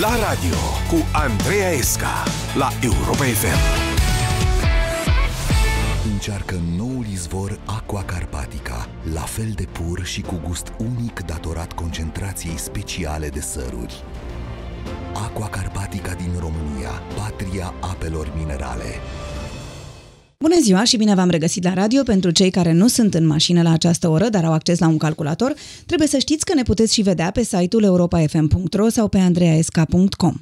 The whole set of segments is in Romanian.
La radio cu Andreea Esca la Europa FM. Încearcă noul izvor Aqua Carpatica, la fel de pur și cu gust unic datorat concentrației speciale de săruri. Aqua Carpatica din România, patria apelor minerale. Bună ziua și bine v-am regăsit la radio. Pentru cei care nu sunt în mașină la această oră, dar au acces la un calculator, trebuie să știți că ne puteți și vedea pe site-ul europafm.ro sau pe andreaesca.com.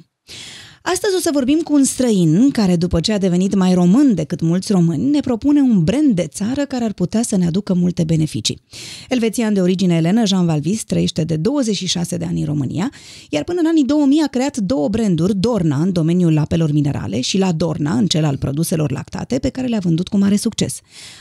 Astăzi o să vorbim cu un străin care, după ce a devenit mai român decât mulți români, ne propune un brand de țară care ar putea să ne aducă multe beneficii. Elvețian de origine elenă, Jean Valvis trăiește de 26 de ani în România, iar până în anii 2000 a creat două branduri, Dorna în domeniul apelor minerale și La Dorna în cel al produselor lactate, pe care le-a vândut cu mare succes.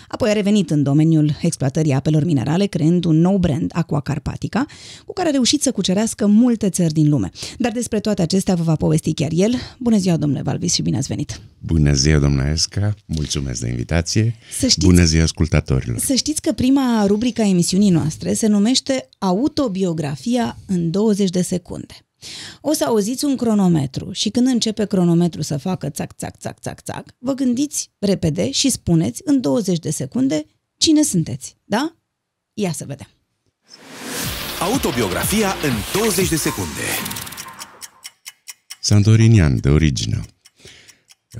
Apoi a revenit în domeniul exploatării apelor minerale, creând un nou brand, Aqua Carpatica, cu care a reușit să cucerească multe țări din lume. Dar despre toate acestea vă va povesti chiar el, Bună ziua, domnule Valvis, și bine ați venit! Bună ziua, domnule Esca, mulțumesc de invitație. Să știți, Bună ziua, ascultătorilor. Să știți că prima rubrică a emisiunii noastre se numește Autobiografia în 20 de secunde. O să auziți un cronometru și când începe cronometru să facă țac, țac, țac, țac, țac, vă gândiți repede și spuneți în 20 de secunde cine sunteți, da? Ia să vedem. Autobiografia în 20 de secunde. Santorinian de origine.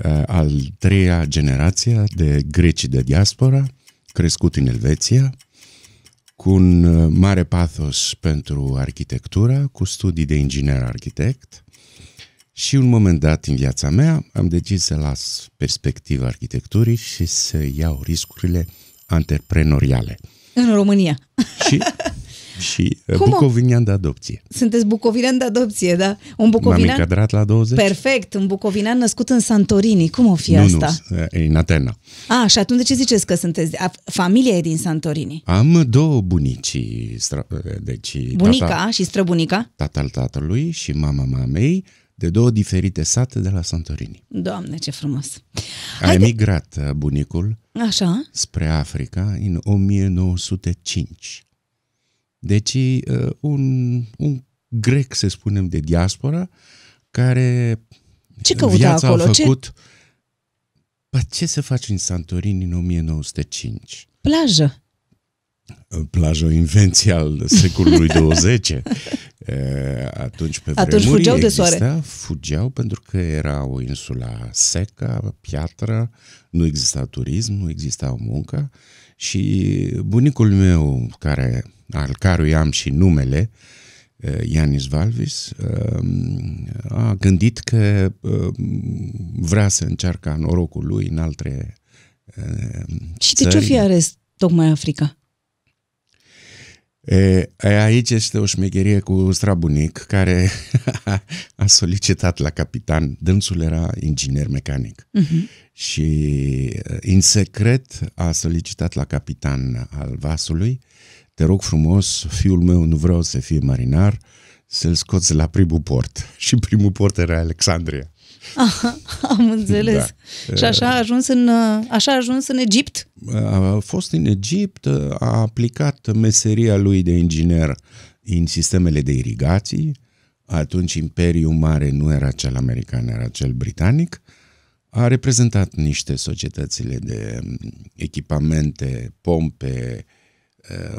Uh, Al treia generație de greci de diaspora, crescut în Elveția, cu un uh, mare pathos pentru arhitectură, cu studii de inginer arhitect și un moment dat în viața mea am decis să las perspectiva arhitecturii și să iau riscurile antreprenoriale. În România. Și, și uh, Cum o- bucovinian de adopție. Sunteți bucovinean de adopție, da? Un M-am bucovinean... încadrat la 20? Perfect, un bucovinean născut în Santorini. Cum o fi nu, asta? nu, e în Atena. A, și atunci de ce ziceți că sunteți? A, familia e din Santorini. Am două bunici, stra- deci Bunica tata, și străbunica? tatăl tatălui și mama mamei, de două diferite sate de la Santorini. Doamne, ce frumos! A Haide- emigrat uh, bunicul Așa? spre Africa în 1905. Deci uh, un, un grec, să spunem, de diaspora, care Ce căuta viața acolo? a Ce- făcut... Bă, ce să faci în Santorini în 1905? Plajă. plajă, o invenție al secolului 20. E, Atunci pe Atunci vremuri fugeau de exista, soare. Fugeau pentru că era o insula secă, piatră, nu exista turism, nu exista o muncă și bunicul meu, care, al cărui am și numele, eh, Ianis Valvis, eh, a gândit că eh, vrea să încearcă norocul lui în alte eh, Și de ce o țări. fi ales tocmai Africa? E, e, aici este o șmecherie cu strabunic care a solicitat la capitan, dânsul era inginer mecanic Uh-huh. și e, în secret a solicitat la capitan al vasului, te rog frumos, fiul meu nu vreau să fie marinar, să-l scoți la primul port. Și primul port era Alexandria. Aha, am înțeles. Da. Și așa a ajuns în, uh, așa a ajuns în Egipt? A fost în Egipt, a aplicat meseria lui de inginer în sistemele de irigații, atunci Imperiul Mare nu era cel american, era cel britanic, a reprezentat niște societățile de mm, echipamente, pompe, uh,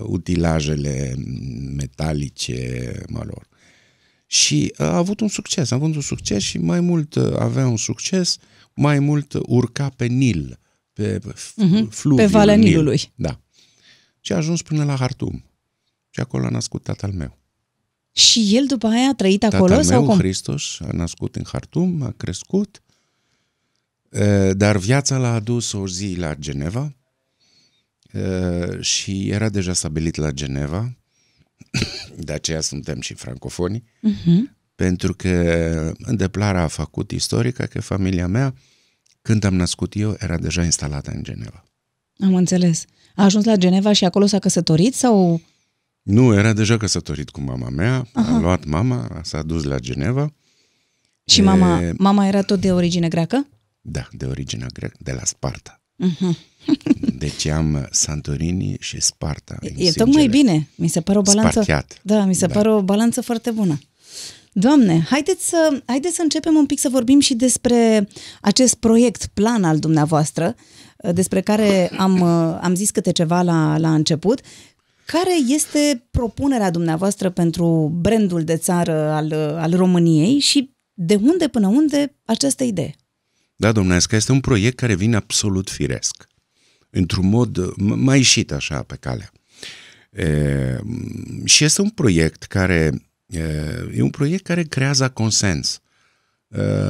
utilajele metalice, mă rog. Și a avut un succes, a avut un succes și mai mult uh, avea un succes, mai mult urca pe Nil, pe Mhm, fluviul pe Valea Nil. Nilului. Da. Și a ajuns până la Hartum. Și acolo a născut tatăl meu. Și el după aia a trăit acolo? Tatăl sau meu, cum? Hristos, a născut în Hartum, a crescut, e, dar viața l-a adus o zi la Geneva e, și era deja stabilit la Geneva, de aceea suntem și francofoni, Uh-huh. pentru că îndeplarea a făcut istorică că familia mea, când am născut eu, era deja instalată în Geneva. Am înțeles. A ajuns la Geneva și acolo s-a căsătorit sau... Nu, era deja căsătorit cu mama mea, Aha. a luat mama, s-a dus la Geneva, Și E- mama, mama era tot de origine greacă? da, de origine grecă, de la Sparta. Uh-huh. Deci am Santorini și Sparta. în E tocmai sângele. bine. Mi se pare o balanță... Spartiat. Da, mi se Da. pare o balanță foarte bună. Doamne, haideți să, haideți să începem un pic să vorbim și despre acest proiect, plan al dumneavoastră, despre care am, am zis câte ceva la, la început. Care este propunerea dumneavoastră pentru brandul de țară al, al României și de unde până unde această idee? Da, domnesc, este un proiect care vine absolut firesc, într-un mod mai ieșit așa pe calea. E, și este un proiect care e un proiect care creează consens.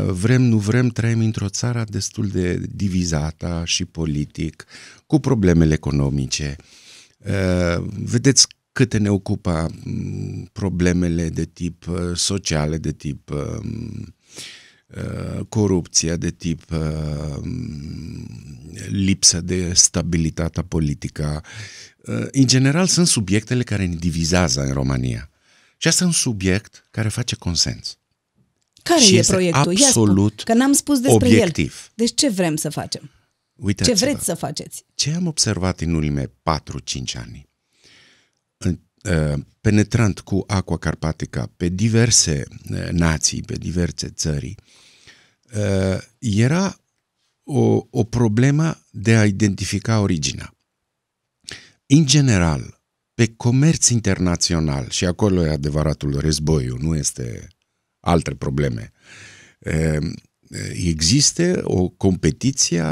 Vrem, nu vrem, trăim într-o țară destul de divizată și politic, cu problemele economice. Vedeți câte ne ocupă problemele de tip sociale, de tip corupția, de tip lipsă de stabilitate politică. În general, sunt subiectele care ne divizează în România. Și asta e un subiect care face consens. Care și e este proiectul? Ia absolut spun, că n-am spus despre obiectiv. el. Deci ce vrem să facem? Uitați-vă, Ce vreți să faceți? Ce am observat în ultimele 4-5 ani, în, uh, penetrant cu Aqua Carpatica pe diverse uh, nații, pe diverse țări, uh, era o, o problemă de a identifica originea. În general, pe comerț internațional, și acolo e adevăratul războiul, nu este alte probleme, există o competiție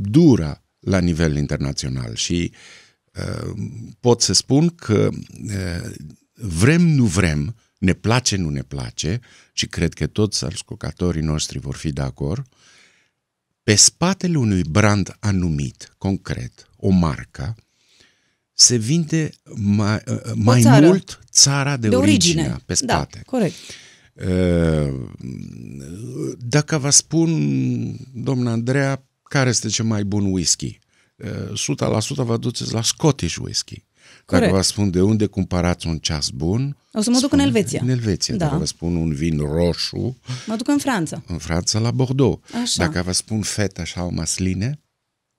dură la nivel internațional și pot să spun că vrem, nu vrem, ne place, nu ne place și cred că toți ascultătorii noștri vor fi de acord, pe spatele unui brand anumit, concret, o marcă, se vinde mai, mai țară. mult țara de, De origine, origine. pe Da, spate. corect. Dacă vă spun, domnul Andreea, care este cel mai bun whisky, 100% vă duceți la Scottish whisky. Dacă Corect. vă spun de unde cumpărați un ceas bun... O să mă duc în spune- Elveția. În Elveția. Da. Dacă vă spun un vin roșu, Mă duc în Franța. în Franța, la Bordeaux. Așa. Dacă vă spun feta sau masline,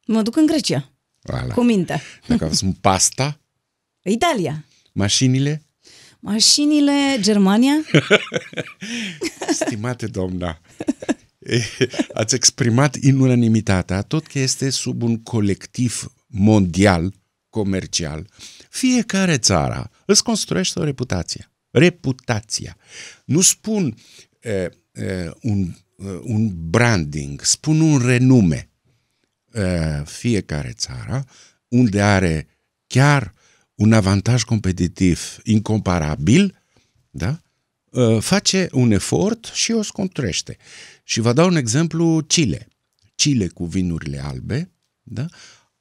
Mă duc în Grecia. voilà. Cu minte. Dacă vă spun pasta, Italia. mașinile, Mașinile, Germania. Stimate doamna, ați exprimat în unanimitatea tot că este sub un colectiv mondial, comercial. Fiecare țară îți construiește o reputație. Reputația. Nu spun uh, uh, un, uh, un branding, spun un renume. Uh, fiecare țară, unde are chiar un avantaj competitiv incomparabil, da? Uh, face un efort și o scontrește. Și vă dau un exemplu, Chile. Chile cu vinurile albe, da?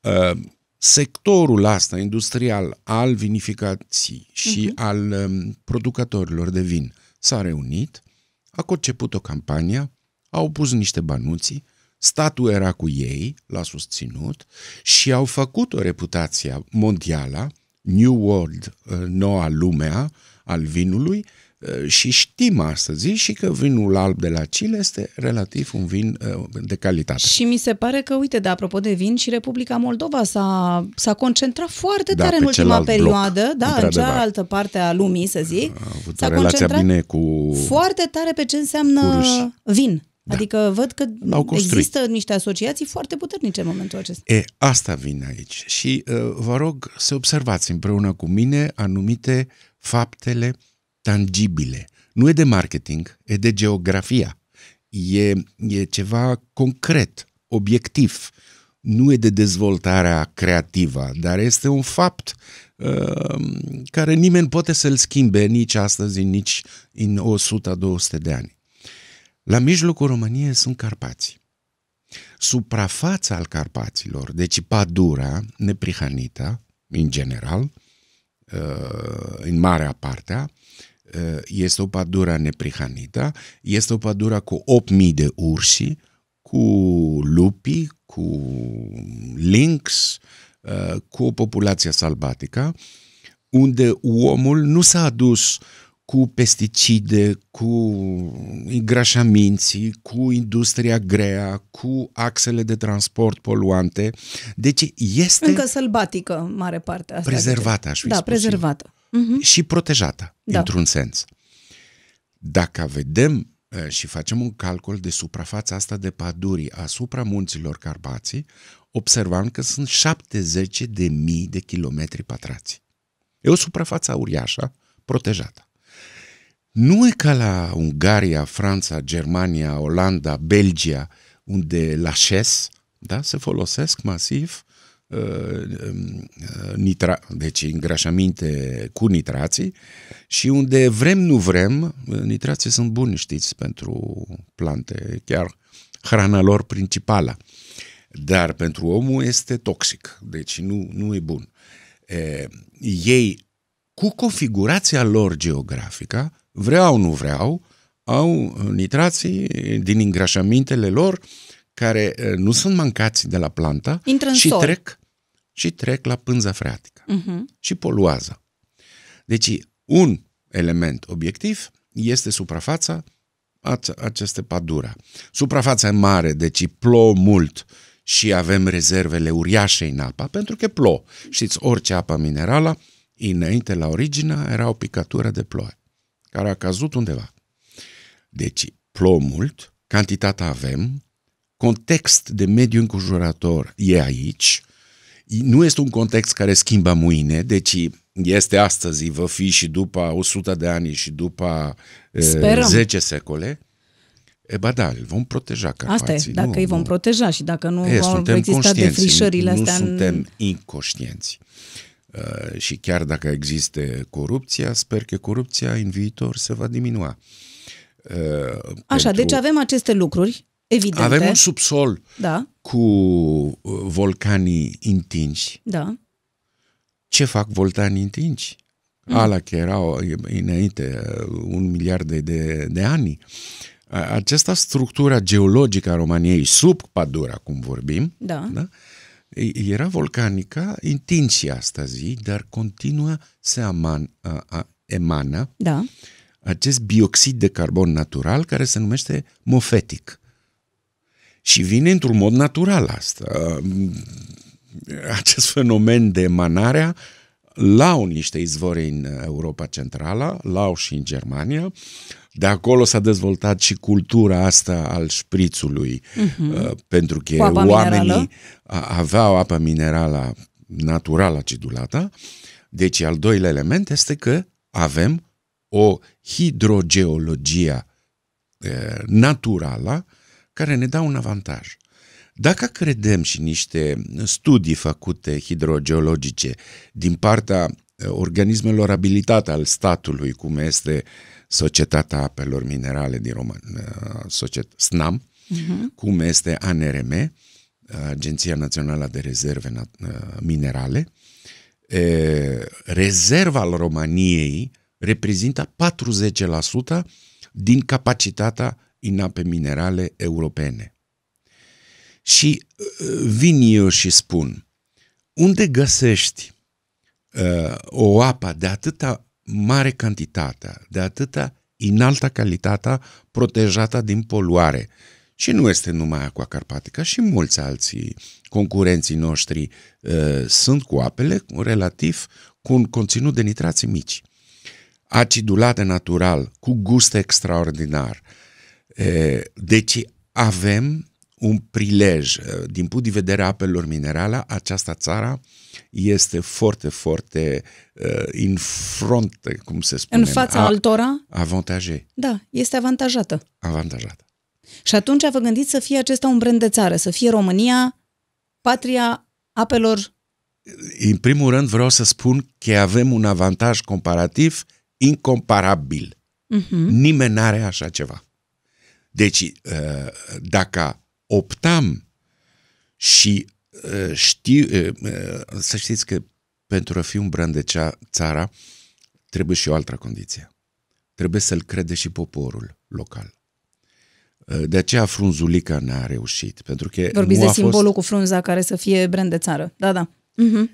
Uh, sectorul ăsta industrial al vinificației și al um, producătorilor de vin s-a reunit, a conceput o campanie, au pus niște banuții, statul era cu ei, l-a susținut și au făcut o reputație mondială, New World, uh, noua lumea al vinului, uh, și știm astăzi și că vinul alb de la Chile este relativ un vin uh, de calitate. Și mi se pare că, uite, de apropo de vin, și Republica Moldova s-a, s-a concentrat foarte Da, tare în pe ultima celălalt bloc, perioadă, da, în într-adevăr. cealaltă parte a lumii, să zic. A avut s-a o relație concentrat bine cu... foarte tare pe ce înseamnă cu rușii. vin. Adică văd că L-au construit. există niște asociații foarte puternice în momentul acesta. E, asta vine aici. Și uh, vă rog să observați împreună cu mine anumite faptele tangibile. Nu e de marketing, e de geografia. E, e ceva concret, obiectiv. Nu e de dezvoltarea creativă, dar este un fapt uh, care nimeni poate să-l schimbe nici astăzi, nici în 100-200 de ani. La mijlocul României sunt Carpații. Suprafața al Carpaților, deci pădurea neprihanită, în general, uh, în marea parte, uh, este o pădure neprihanită, este o pădure cu 8.000 de urși, cu lupi, cu lynx, uh, cu o populație sălbatică, unde omul nu s-a adus cu pesticide, cu îngrașaminții, cu industria grea, cu axele de transport poluante. Deci este Încă sălbatică, mare parte. Asta prezervată, aș fi Da, spus eu. prezervată. Mhm. și protejată, Da. într-un sens. Dacă vedem uh, și facem un calcul de suprafața asta de păduri asupra munților Carpații, observăm că sunt 70 de mii de kilometri pătrați. E o suprafață uriașă, protejată. Nu e ca la Ungaria, Franța, Germania, Olanda, Belgia, unde la șes da, se folosesc masiv uh, um, nitra, deci îngrașăminte cu nitrații și unde vrem, nu vrem, nitrații sunt buni, știți, pentru plante, chiar hrana lor principală. Dar pentru omul este toxic, deci nu, nu e bun. E, ei, cu configurația lor geografică, vreau, nu vreau, au nitrații din îngrașămintele lor care nu sunt mancați de la planta Intră în și sol. trec și trec la pânza freatică Uh-huh. și poluează. Deci, un element obiectiv este suprafața ace- aceste pădura. Suprafața e mare, deci plouă mult și avem rezervele uriașe în apa, pentru că plouă. Știți, orice apă minerală, înainte la origine, era o picătură de ploaie, care a căzut undeva. Deci, plouă mult, cantitatea avem, context de mediu înconjurător e aici, nu este un context care schimbă mâine, deci este astăzi, va fi și după 100 de ani și după e, Sperăm. 10 secole. E ba da, îl vom proteja Carpații. Asta e, dacă nu, îi vom nu. proteja și dacă nu E, vor suntem exista conștienți, defrișările nu, astea. nu în- suntem inconștienți. Uh, și chiar dacă există corupția, sper că corupția în viitor se va diminua. Uh, Așa, pentru- deci avem aceste lucruri, evidente. avem un subsol Da, cu uh, volcanii întinși. da. Ce fac volcanii întinși? Mm. Ala că erau înainte, uh, un miliard de, de, de ani. A- Această structură geologică a României, sub pădurea, cum vorbim, Da. da? E- era volcanică, întinși astăzi, dar continuă să aman, a, a, emană Da. acest bioxid de carbon natural care se numește mofetic. Și vine într-un mod natural asta. Acest fenomen de emanare l-au niște izvori în Europa Centrală, l-au și în Germania. De acolo s-a dezvoltat și cultura asta al șprițului, uh-huh. pentru că Cu apa oamenii minerală? a- aveau apă minerală naturală acidulată. Deci al doilea element este că avem o hidrogeologie eh, naturală care ne dă un avantaj. Dacă credem și niște studii făcute hidrogeologice din partea eh, organismelor abilitate al statului, cum este Societatea Apelor Minerale din Român, eh, Societ- SNAM, uh-huh. cum este ANRM, Agenția Națională de Rezerve Na- eh, Minerale, e, rezerva al României reprezintă 40% din capacitatea în ape minerale europene. Și uh, vin eu și spun, unde găsești uh, o apă de atâta mare cantitate, de atâta înaltă calitate protejată din poluare, și nu este numai aqua carpatică, și mulți alții concurenții noștri uh, sunt cu apele relativ cu un conținut de nitrații mici. Acidulate natural, cu gust extraordinar. Uh, deci avem un prilej. Uh, Din punct de vedere a apelor minerale, această țară este foarte, foarte uh, în front, cum se spune. În fața altora, Avantaje, da, este avantajată. avantajată. Și atunci vă gândiți să fie acesta un brand de țară, să fie România, patria apelor. În primul rând vreau să spun că avem un avantaj comparativ incomparabil. Uh-huh. Nimeni n-are așa ceva. Deci, uh, dacă optam și uh, știu, uh, uh, să știți că pentru a fi un brand de cea, țara, trebuie și o altă condiție. Trebuie să-l crede și poporul local. Uh, De aceea frunzulica n-a reușit. Pentru că Vorbiți nu de a fost... simbolul cu frunza care să fie brand de țară. Da, da. Uh-huh.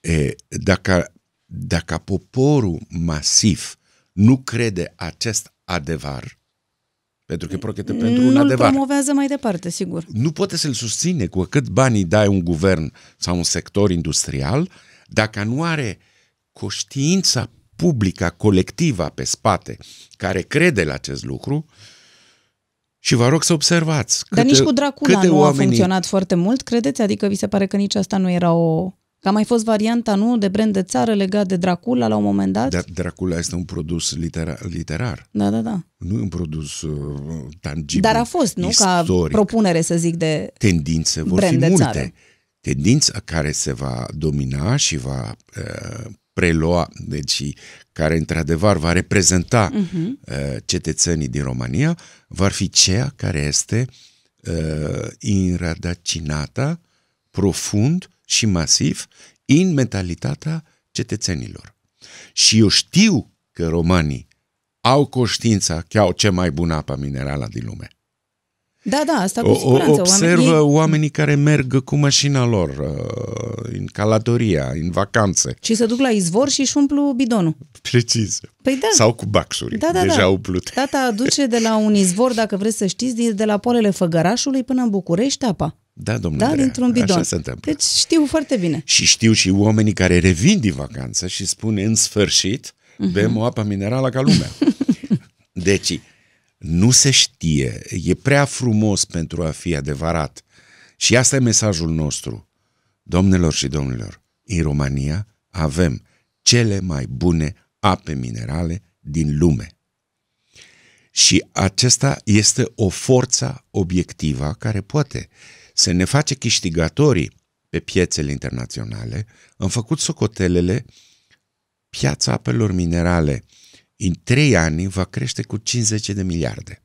E, dacă, dacă poporul masiv nu crede acest adevăr, pentru că prochete pentru un Nu-l adevăr, promovează mai departe, sigur. nu poate să-l susține cu cât banii dai un guvern sau un sector industrial, dacă nu are conștiința publica, colectiva pe spate, care crede la acest lucru, și vă rog să observați. Dar câte, nici cu Dracula câte nu oamenii... a funcționat foarte mult, credeți? Adică vi se pare că nici asta nu era o... Că a mai fost varianta, nu, de brand de țară legat de Dracula la un moment dat? Dar Dracula este un produs literar. literar. Da, da, da. Nu e un produs uh, tangibil. Dar a fost, nu? Ca istoric. propunere, să zic, de... Tendințe vor brand fi de multe. țară. Tendința care se va domina și va uh, prelua, deci care într-adevăr va reprezenta uh-huh. uh, cetățenii din România, va fi ceea care este uh, înrădăcinată profund și masiv în mentalitatea cetățenilor. Și eu știu că romanii au conștiința că au cea mai bună apă minerală din lume. Da, da, asta cu O, siguranță. o, observă Oamenii... oamenii care merg cu mașina lor uh, în calatoria, în vacanțe. Și se duc la izvor și își umplu bidonul. Precis. Păi da. Sau cu baxuri. Da, da, deja da. umplut. Tata aduce de la un izvor, dacă vreți să știți, din- de la polele Făgărașului până în București apa. Da, domnule Da, Andreea, dintr-un bidon. Așa se întâmplă. Deci știu foarte bine. Și știu și oamenii care revin din vacanță și spun în sfârșit Mhm. bem o apă minerală ca lumea. deci, nu se știe, e prea frumos pentru a fi adevărat. Și asta e mesajul nostru. Domnilor și domnilor, în România avem cele mai bune ape minerale din lume. Și acesta este o forță obiectivă care poate să ne face câștigătorii pe piețele internaționale. Am făcut socotelele, piața apelor minerale în trei ani va crește cu 50 de miliarde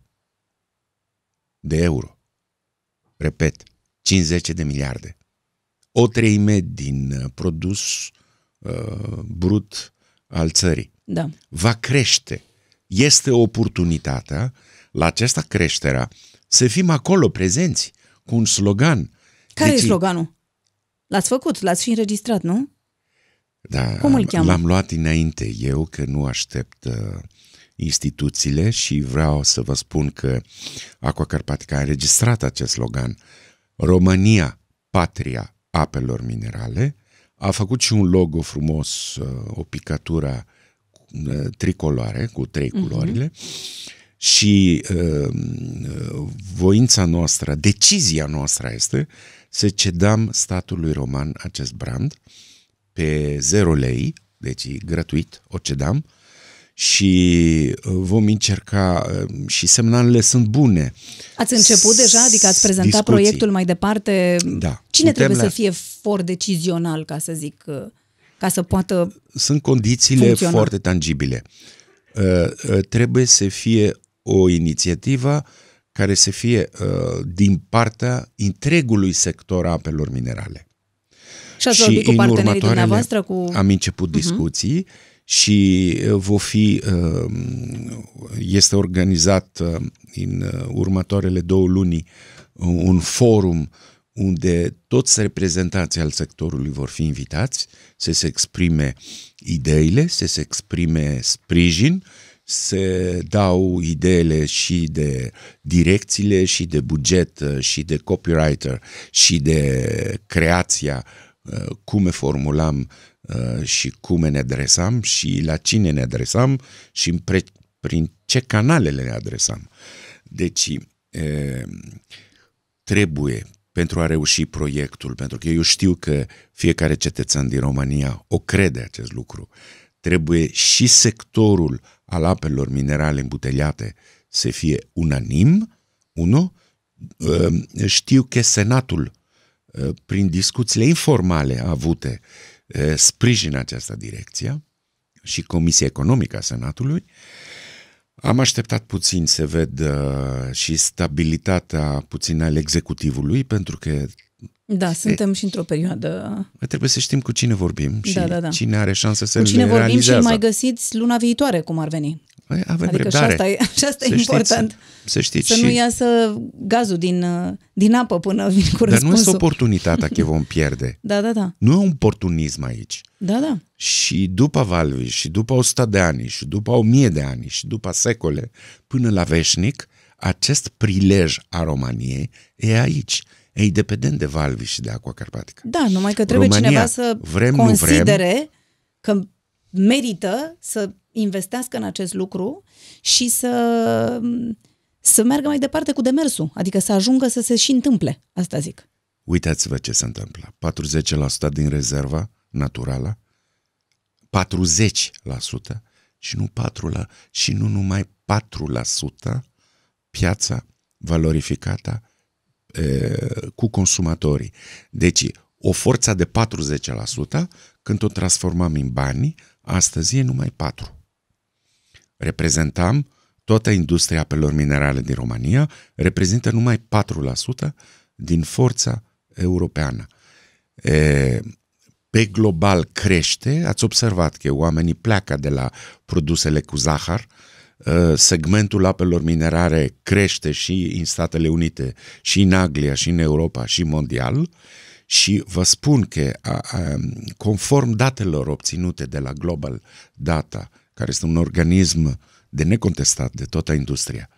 de euro. Repet, 50 de miliarde. O treime din uh, produs uh, brut al țării Da. va crește. Este oportunitatea la această creștere să fim acolo prezenți cu un slogan. Care Deci, e sloganul? L-ați făcut, l-ați și înregistrat, nu? Da, Cum îl cheamă? L-am luat înainte eu, că nu aștept uh, instituțiile și vreau să vă spun că Aqua Carpatica a înregistrat acest slogan. România, patria apelor minerale, a făcut și un logo frumos, uh, o picătură uh, tricoloare, cu trei Mhm. culorile, și uh, voința noastră, decizia noastră este să cedăm statului roman acest brand pe 0 lei, deci e gratuit, o cedam, și uh, vom încerca uh, și semnalele sunt bune. Ați început deja? Adică ați prezentat Discuții. proiectul mai departe? Da. Cine Suntem trebuie la- să fie for decizional, ca să zic, uh, ca să poată... Sunt condițiile Funcționa. foarte tangibile. Uh, uh, Trebuie să fie o inițiativă care să fie uh, din partea întregului sector a apelor minerale. Și ați vorbit cu în partenerii următoarele- dumneavoastră, cu... Am început discuții și uh, vor fi, uh, este organizat uh, în uh, următoarele două luni uh, un forum unde toți reprezentanții al sectorului vor fi invitați să se exprime ideile, să se exprime sprijin, se dau ideile și de direcțiile și de buget uh, și de copywriter și de creația uh, cum formulăm uh, și cum ne adresam și la cine ne adresam și în pre- prin ce canalele ne adresam. Deci e, trebuie pentru a reuși proiectul, pentru că eu știu că fiecare cetățean din România o crede acest lucru, trebuie și sectorul al apelor minerale îmbuteliate să fie unanim, unu, uh, știu că Senatul, uh, prin discuțiile informale avute, uh, sprijină această direcție și Comisia Economică a Senatului. Am așteptat puțin să ved uh, și stabilitatea puțin al executivului, pentru că Da, suntem și într-o perioadă... trebuie să știm cu cine vorbim și Da, da, da. cine are șanse să Cu cine le vorbim și realizează. îl mai găsiți luna viitoare, cum ar veni. Păi, Avem Adică și răbdare. asta e, și asta e Să important. Știți, să știți Să și... nu iasă gazul din, uh, din apă până vin cu Dar nu răspunsul. este oportunitatea că vom pierde. Da, da, da. Nu e un oportunism aici. Da, da. Și după Valvi, și după 100 de ani, și după 1000 de ani, și după secole, până la veșnic, acest prilej a României e aici. E independent de Valvi și de Aqua Carpatica. Da, numai că trebuie România, cineva să vrem, nu considere că merită să investească în acest lucru și să, să meargă mai departe cu demersul, adică să ajungă să se și întâmple, asta zic. Uitați-vă ce se întâmplă. 40% din rezerva naturală, 40% și nu 4 la, și nu numai 4% piața valorificată e, cu consumatorii. Deci, o forță de 40%, când o transformăm în bani, astăzi e numai 4. Reprezentam toată industria apelor minerale din România, reprezintă numai 4% din forța europeană. E, pe global crește, ați observat că oamenii pleacă de la produsele cu zahăr, segmentul apelor minerale crește și în Statele Unite, și în Anglia, și în Europa, și mondial și vă spun că conform datelor obținute de la Global Data, care este un organism de necontestat de toată industria,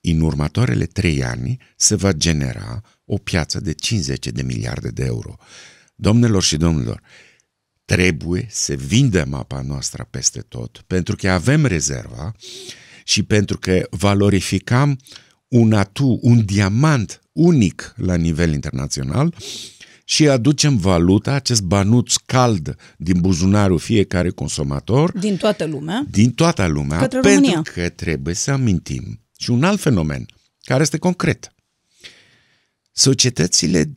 în următoarele trei ani se va genera o piață de 50 de miliarde de euro. Domnilor și domnilor, trebuie să vindem apa noastră peste tot, pentru că avem rezerva și pentru că valorificăm un atu, un diamant unic la nivel internațional și aducem valuta, acest banuț cald din buzunarul fiecare consumator. Din toată lumea. Din toată lumea, Către pentru România. că trebuie să amintim și un alt fenomen care este concret. Societățile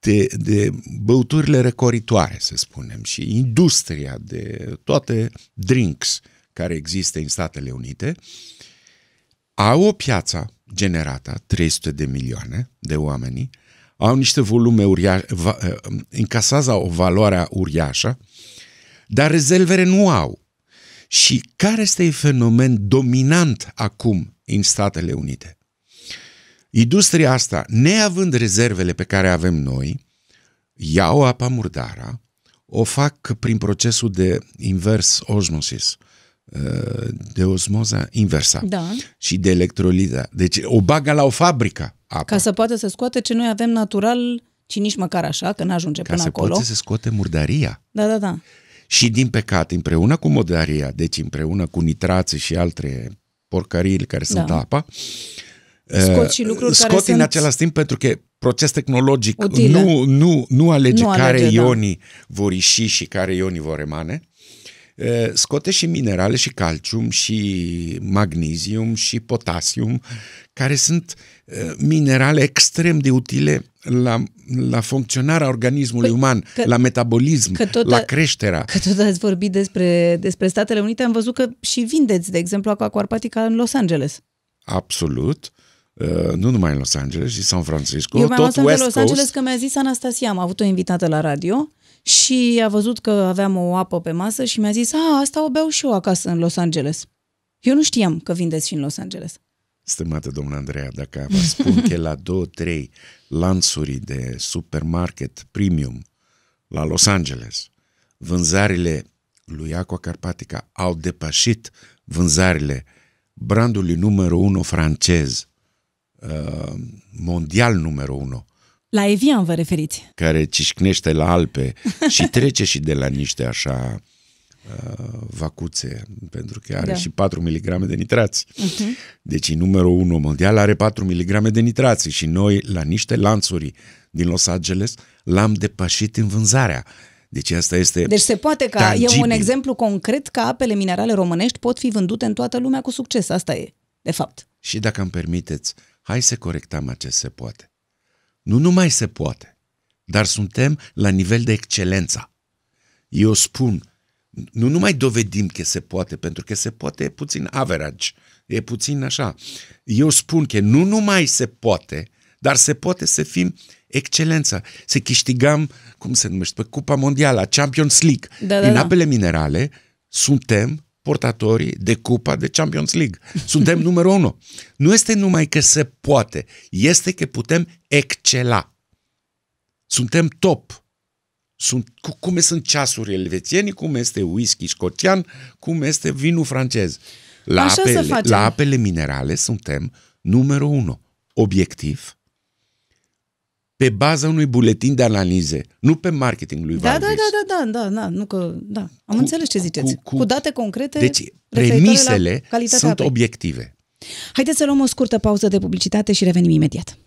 de, de băuturile recoritoare, să spunem, și industria de toate drinks care există în Statele Unite, au o piață generată, 300 de milioane de oameni, au niște volume uriașe, încasează o valoare uriașă, dar rezervele nu au. Și care este fenomen dominant acum în Statele Unite? Industria asta, neavând rezervele pe care avem noi, iau apa murdară, o fac prin procesul de invers osmosis, de osmoza inversă Da. și de electroliză. Deci o bagă la o fabrică apa. Ca să poată să scoate ce noi avem natural, ci nici măcar așa, că n-ajunge ca până să acolo. poate să scoate murdaria. Da, da, da. Și din păcate, împreună cu murdaria, deci împreună cu nitrații și alte porcării care sunt Da. apa, Scot și lucruri scot care în sunt același timp pentru că proces tehnologic Utile. nu, nu, nu alege Nu care alege, da. ionii vor ieși și care ionii vor rămâne. Eh, Scoate și minerale și calcium și magnezium și potasium, care sunt eh, minerale extrem de utile la, la funcționarea organismului Păi, uman, că- la metabolism, că tot la a- creșterea. Că tot ați vorbit despre, despre Statele Unite, am văzut că și vindeți, de exemplu, Aqua Aquarpatica în Los Angeles. Absolut. Uh, nu numai în Los Angeles, și San Francisco, Eu mi-am tot luat de West Los Coast. Angeles că mi-a zis Anastasia, am avut o invitată la radio și a văzut că aveam o apă pe masă și mi-a zis, a, asta o beau și eu acasă în Los Angeles. Eu nu știam că vindeți și în Los Angeles. Stimată domnul Andreea, dacă vă spun că la două, trei lanțuri de supermarket premium la Los Angeles, vânzările lui Aqua Carpatica au depășit vânzările brandului numărul 1 francez, uh, mondial numărul 1, La Evian vă referiți. care cișcnește la Alpe și trece și de la niște așa uh, vacuțe, pentru că are Da. da. și 4 mg de nitrați. Uh-huh. Deci numărul 1 mondial are 4 mg de nitrați și noi la niște lanțuri din Los Angeles l-am depășit în vânzarea. Deci asta este Deci se poate ca, e un tangibil. exemplu concret că apele minerale românești pot fi vândute în toată lumea cu succes. Asta e, de fapt. Și dacă îmi permiteți, hai să corectăm acest se poate. Nu numai se poate, dar suntem la nivel de excelență. Eu spun, nu numai dovedim că se poate, pentru că se poate e puțin average, e puțin așa. Eu spun că nu numai se poate, dar se poate să fim excelența, să câștigăm, cum se numește, pe Cupa Mondială, Champions League. Da, da, În da. apele minerale suntem portatorii de Cupa de Champions League. Suntem numărul unu. Nu este numai că se poate, este că putem excela. Suntem top. Sunt, cu, cum sunt ceasuri elvețieni, cum este whisky scoțian, cum este vinul francez. La Așa să apele, facem. la apele minerale suntem numărul unu. Obiectiv, pe baza unui buletin de analize, nu pe marketing lui Da, da, Valdis. da, da, da, da, da, nu că, da, am Cu- înțeles ce ziceți. Cu, cu- cu date concrete Deci, referitoare premisele la calitatea sunt apei. obiective. Haideți să luăm o scurtă pauză de publicitate și revenim imediat.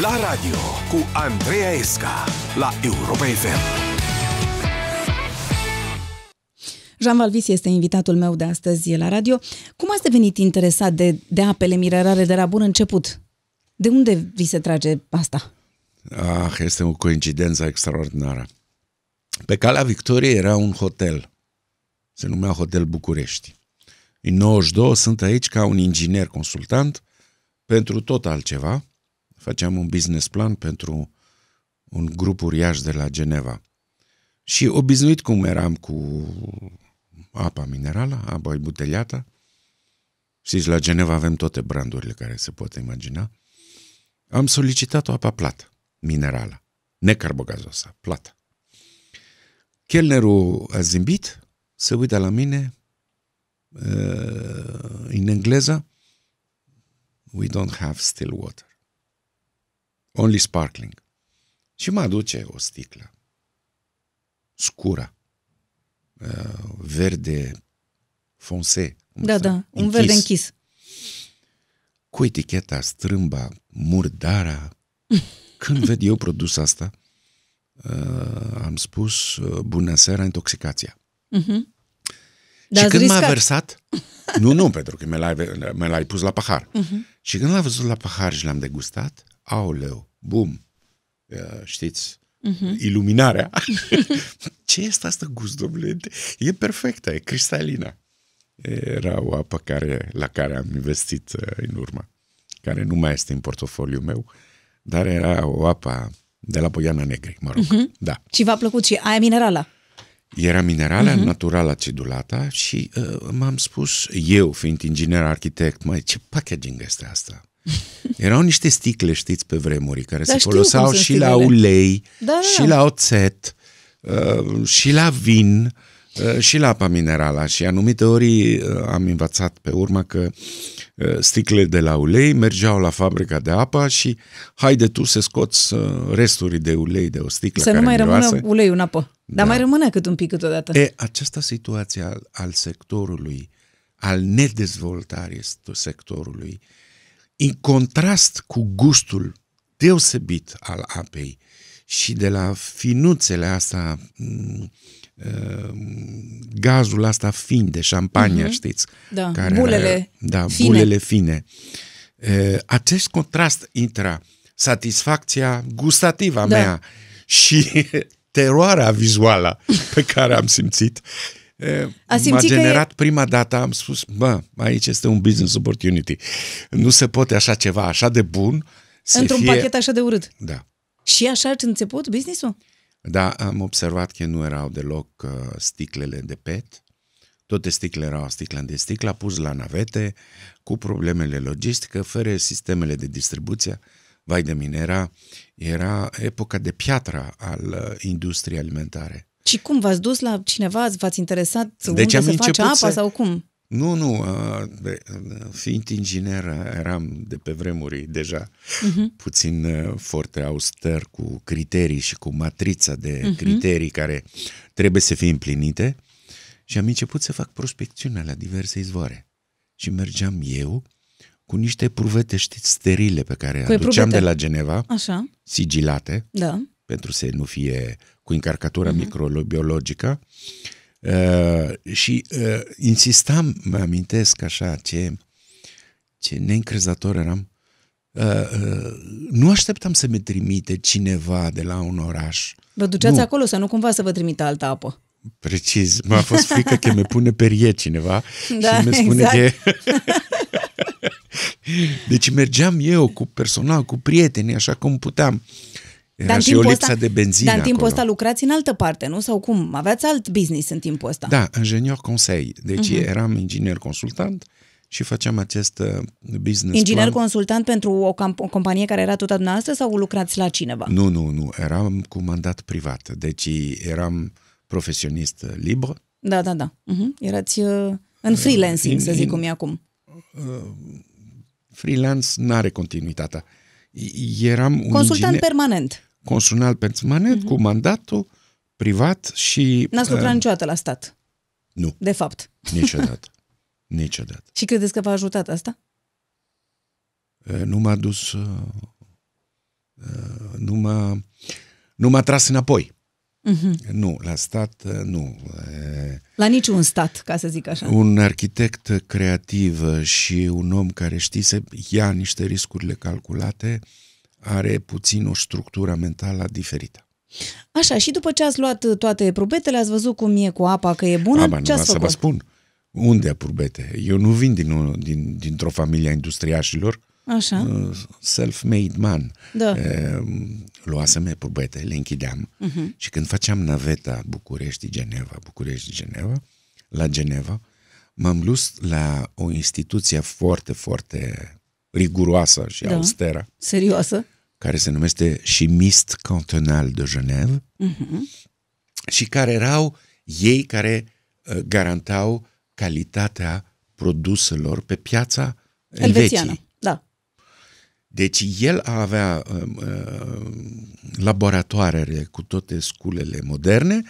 La radio cu Andreea Esca la Europa FM. Jean Valvis este invitatul meu de astăzi la radio. Cum ați devenit interesat de, de apele minerale de la bun început? De unde vi se trage asta? Ah, este o coincidență extraordinară. Pe Calea Victoriei era un hotel. Se numea Hotel București. În 92 sunt aici ca un inginer consultant pentru tot altceva. Făceam un business plan pentru un grup uriaș de la Geneva. Și obișnuit cum eram cu apa minerală, apa buteliată, știți, la Geneva avem toate brandurile care se pot imagina, am solicitat o apă plată, minerală, necarbogazosă, plată. Chelnerul a zâmbit, se uită la mine, uh, în engleză, we don't have still water. Only sparkling. Și mă aduce o sticlă scură, uh, verde fonse. cum Da, se- da, un verde închis. Cu eticheta strâmba, murdara. Când ved eu produsul asta, uh, am spus uh, bună seara, intoxicația. Dar și ați când m-a riscat. versat, nu, nu, pentru că mi l-ai, mi l-ai pus la pahar. Uh-huh. Și când l-am văzut la pahar și l-am degustat, aoleu, bum, uh, știți, Mhm. iluminarea. Ce este asta gust, domnule? E perfectă, e cristalină. Era o apă care, la care am investit uh, în urmă, care nu mai este în portofoliul meu, dar era o apă de la Poiana Negri, mă rog. Uh-huh. Da. Și v-a plăcut și aia minerală. Era minerală, uh-huh. naturală acidulată și uh, m-am spus, eu fiind inginer arhitect, mai ce packaging este asta? Erau niște sticle, știți, pe vremuri, care Da, se știu foloseau cum sunt și la sticlele. ulei, Da, da, și da. la oțet, uh, și la vin, uh, și la apa minerală. Și anumite ori uh, am învățat pe urmă că uh, sticlele de la ulei mergeau la fabrica de apă și haide tu să scoți uh, resturi de ulei de o sticlă Să care nu mai miroase. rămână uleiul în apă. Dar Da. mai rămâne cât un pic câteodată. E, această situație al, al sectorului, al nedezvoltării st- sectorului, în contrast cu gustul deosebit al apei și de la finuțele astea, m, uh, gazul asta fin de șampania, uh-huh. știți? Da, bulele da, fine. bulele fine. Uh, acest contrast intră satisfacția gustativă a Da. mea și teroarea vizuală pe care am simțit e, A m-a simțit că e- generat prima dată, am spus, bă, aici este un business opportunity. Nu se poate așa ceva, așa de bun, să Într-un fie... pachet așa de urât. Da. Și așa ați început business-ul? Da, am observat că nu erau deloc uh, sticlele de PET. Toate sticlele erau sticlă de sticlă, pus la navete, cu problemele logistică, fără sistemele de distribuție. Vai de mine, era, era epoca de piatră al uh, industriei alimentare. Și cum v-ați dus la cineva, v-ați interesat Deci unde am se face început apa să- sau cum? Nu, nu, uh, de- uh, fiind inginer, uh, eram de pe vremuri deja uh-huh. puțin uh, foarte auster cu criterii și cu matrița de uh-huh. criterii care trebuie să fie împlinite și am început să fac prospecțiune la diverse izvoare. Și mergeam eu cu niște pruvete, știți, sterile pe care Cu aduceam epruvete. de la Geneva, Așa, sigilate, da. pentru să nu fie cu încarcatura uh-huh. microbiologică. Uh, și uh, insistam, mă amintesc așa, ce, ce neîncrezător eram, uh, uh, nu așteptam să mi trimite cineva de la un oraș. Vă duceați Nu. acolo să nu cumva să vă trimită altă apă. Precis, m-a fost frică că mi pune perie cineva Da, și mi spune exact. că... deci mergeam eu cu personal, cu prieteni, așa cum puteam. Era în și o timpul lipsă ăsta- de benzină Dar în timpul acolo. ăsta lucrați în altă parte, nu? Sau cum? Aveați alt business în timpul ăsta? Da, ingenier consei. Deci uh-huh. eram inginer consultant și făceam acest uh, business Inginer plan. consultant pentru o, camp- o companie care era tot a dumneavoastră sau lucrați la cineva? Nu, nu, nu. Eram cu mandat privat. Deci eram profesionist liber. Da, da, da. Uh-huh. Erați uh, în freelancing, in- să zic in- cum e acum. Freelance nu are continuitatea. Eram un Consultant inginer, permanent. Consulat permanent cu mandatul privat și... N-ați lucrat uh, niciodată la stat, Nu, de fapt. niciodată. niciodată. Și credeți că v-a ajutat asta? Uh, Nu m-a dus... uh, uh, Nu m-a, nu m-a tras înapoi. Mhm. Nu, la stat, uh, nu. Uh, La niciun stat, ca să zic așa. Un arhitect creativ și un om care știe să ia niște riscurile calculate are puțin o structură mentală diferită. Așa, și după ce ați luat toate probetele, ați văzut cum e cu apa, că e bună, Aba, nu ce va ați să vă făcut? spun. Unde purbete? Eu nu vin din, din, dintr-o familie a industriașilor, Așa, uh, self-made man. da. Uh, Luasem purbete, le închideam Mhm. și când făceam naveta București-Geneva, București-Geneva, la Geneva, m-am dus la o instituție foarte, foarte riguroasă și Da. austeră, Serioasă? Care se numește Chimiste Cantonal de Genève Mhm. și care erau ei care uh, garantau calitatea produselor pe piața Elvețiană. Elveției. Da. Deci el avea uh, uh, laboratoarele cu toate sculele moderne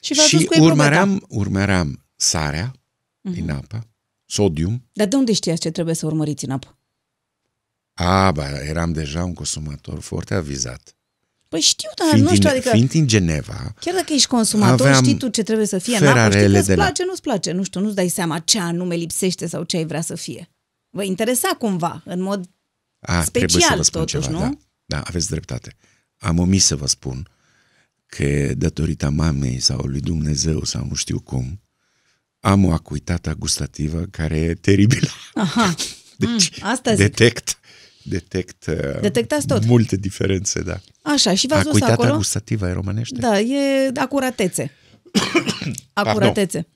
Și v-ați dus și cu ei probeta. urmăream, urmăream sarea Mhm. din apă, sodium. Dar de unde știați ce trebuie să urmăriți în apă? A, ba, eram deja un consumator foarte avizat. Păi știu, dar fiind, nu știu, din, adică fiind din Geneva, chiar dacă ești consumator, aveam știi tu ce trebuie să fie în apă, știi ferarele că îți de la- place, nu-ți place, nu știu, nu-ți dai seama ce anume lipsește sau ce ai vrea să fie. Vă interesa cumva, în mod... a, Special, trebuie să vă spun totuși, ceva. nu? Da, da, aveți dreptate. Am omis să vă spun că datorită mamei sau lui Dumnezeu sau nu știu cum, am o acuitate gustativă care e teribilă. Aha, Deci, Mm, asta zic. detect, detect uh, Detectați tot. multe diferențe, da. așa, și v-ați dus Acuitatea acolo? gustativă e românește? Da, e acuratețe. Acuratețe.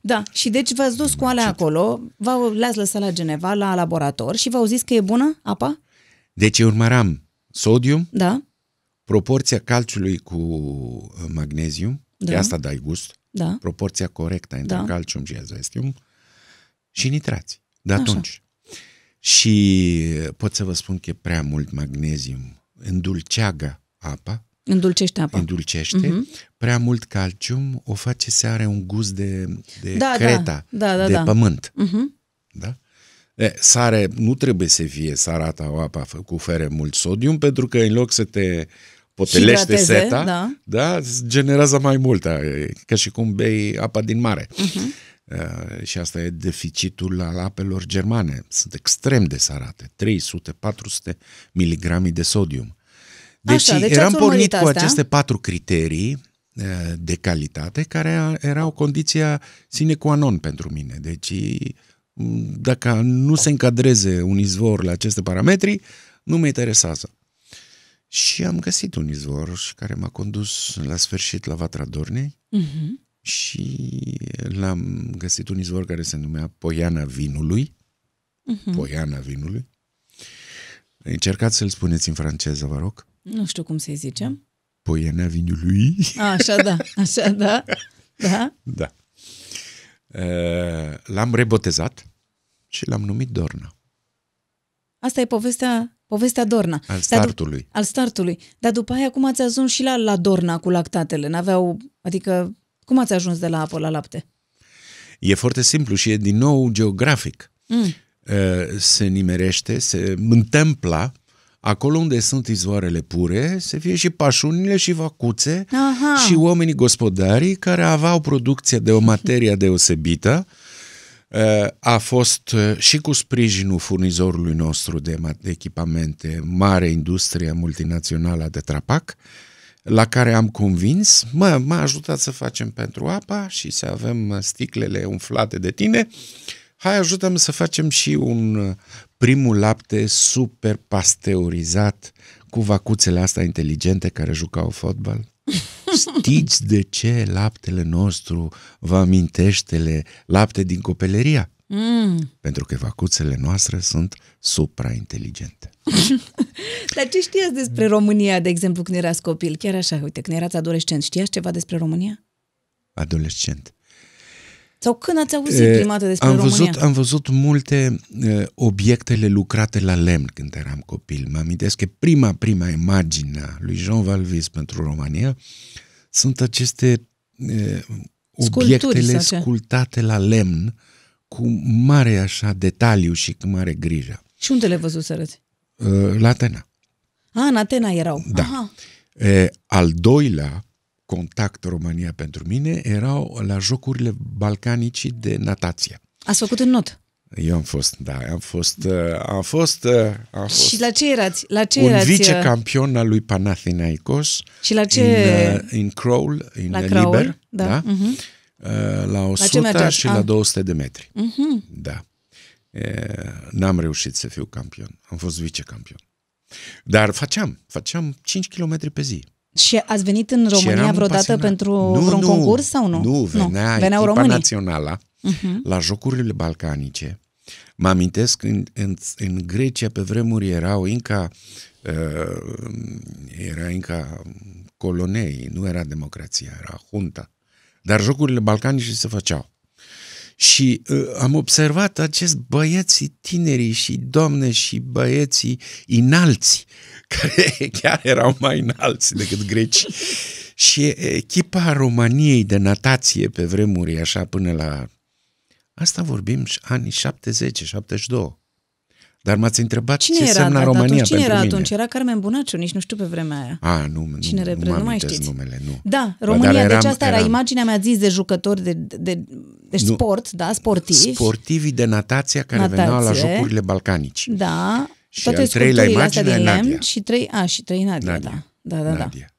Da, și deci v-ați dus cu alea acolo, v-au, le-ați lăsat la Geneva, la laborator și v-au zis că e bună apa? Deci urmăram sodium, Da, proporția calciului cu uh, magnezium, Da. da. de asta dai gust, da. proporția corectă între Da. da. calcium și azestium și nitrați, de Așa. Atunci. Și pot să vă spun că e prea mult magnezium, îndulceagă apa, Îndulcește apa. îndulcește, Mhm. prea mult calcium o face să are un gust de, de Da, da. creta, Da, da, de da. pământ. Mhm. Da? E, sare, nu trebuie să fie sarata o apa fă- cu fere mult sodium, pentru că în loc să te potelește Hidrateze, seta, da. da, îți generează mai multă, e ca și cum bei apa din mare. Mhm. Uh, și asta e deficitul al apelor germane. Sunt extrem de sarate, 300-400 miligrame de sodium. Deci, Așa, deci eram ați urmărit pornit cu astea. aceste patru criterii uh, de calitate care erau condiția sine qua non pentru mine. Deci m, dacă nu se încadreze un izvor la aceste parametri, nu mă interesează. Și am găsit un izvor și care m-a condus la sfârșit la Vatra Dornei Mhm. Și l-am găsit un izvor care se numea Poiana Vinului. Mhm. Poiana Vinului. Încercați să-l spuneți în franceză, vă rog. Nu știu cum să-i zicem. Poiana Vinului. Așa da, așa da. Da? Da. Uh, L-am rebotezat și l-am numit Dorna, Asta e povestea, povestea Dorna. al Dar du- startului. al startului. Dar după aia cum ați ajuns și la, la Dorna cu lactatele? N-aveau, adică cum ați ajuns de la apă la lapte? E foarte simplu și e din nou geografic. Mm. Uh, Se nimerește, se întâmplă acolo unde sunt izvoarele pure, să fie și pașunile și vacuțe Aha. și oamenii gospodarii care aveau producție de o materie deosebită. Uh, A fost uh, și cu sprijinul furnizorului nostru de ma- de echipamente, mare industrie multinațională de Trapac, la care am convins, mă, m-a ajutat să facem pentru apa și să avem uh, sticlele umflate de tine, hai ajutăm să facem și un uh, primul lapte super pasteurizat cu vacuțele astea inteligente care jucau fotbal. Știți de ce laptele nostru vă amintește lapte din copelăria? Mm. Pentru că vacuțele noastre sunt suprainteligente. Dar ce știați despre România, de exemplu, când erați copil? Chiar așa, uite, când erați adolescent, știați ceva despre România? Adolescent. Sau când ați auzit E, prima dată despre am România? văzut, am văzut multe uh, obiectele lucrate la lemn când eram copil. Mă amintesc că prima, prima imagine a lui Jean Valvis pentru România sunt aceste uh, obiectele sau ce? sculptate la lemn cu mare așa detaliu și cu mare grijă. Și unde le văzut sărăți? Uh, la Atena. A, în Atena erau. Da. Aha. E, al doilea contact România pentru mine erau la jocurile balcanici de natație. Ați făcut în not. Eu am fost, da, am fost, uh, am fost, uh, am fost Și la ce erați? La ce un erați? uh, vicecampion al lui Panathinaikos Și la ce... în, uh, în crawl, în La liber, crawl, da. da? Mhm. Uh, la 100 ce mergeați? și Ah. la 200 de metri. Mhm. Da. E, n-am reușit să fiu campion. Am fost vicecampion. Dar făceam, făceam 5 km pe zi. Și ați venit în Și România eram vreodată pasionat. pentru nu, vreun nu, concurs sau nu? Nu, venea Veneau echipa românii. națională Mhm. la jocurile balcanice. Mă amintesc, în, în, în Grecia pe vremuri erau încă, uh, era încă colonei, nu era democrația, era junta. Dar jocurile balcanice se făceau. Și uh, am observat acest băieții tinerii și doamne și băieții înalți, care chiar erau mai înalți decât greci. și echipa României de natație pe vremuri, așa până la... Asta vorbim și anii 70-72. Dar m-ați întrebat Cine ce era semna atunci? România Cine pentru era mine. atunci? Era Carmen Bunaciu, nici nu știu pe vremea aia. A, nu, nu, Cine nu, repre- nu mă nu mai amintesc știți. numele, nu. Da, Ba, România, dar deci eram- asta era eram- imaginea mea zis de jucători de, de, deci Nu. sport, da, sportivi. Sportivii de natație care Natație. veneau la jocurile balcanici. Da, Și toate al treilea sculpturile astea imagine, din lemn Nadia. și trei, a, și trei Nadia, Nadia. da. Da, da, da. Nadia.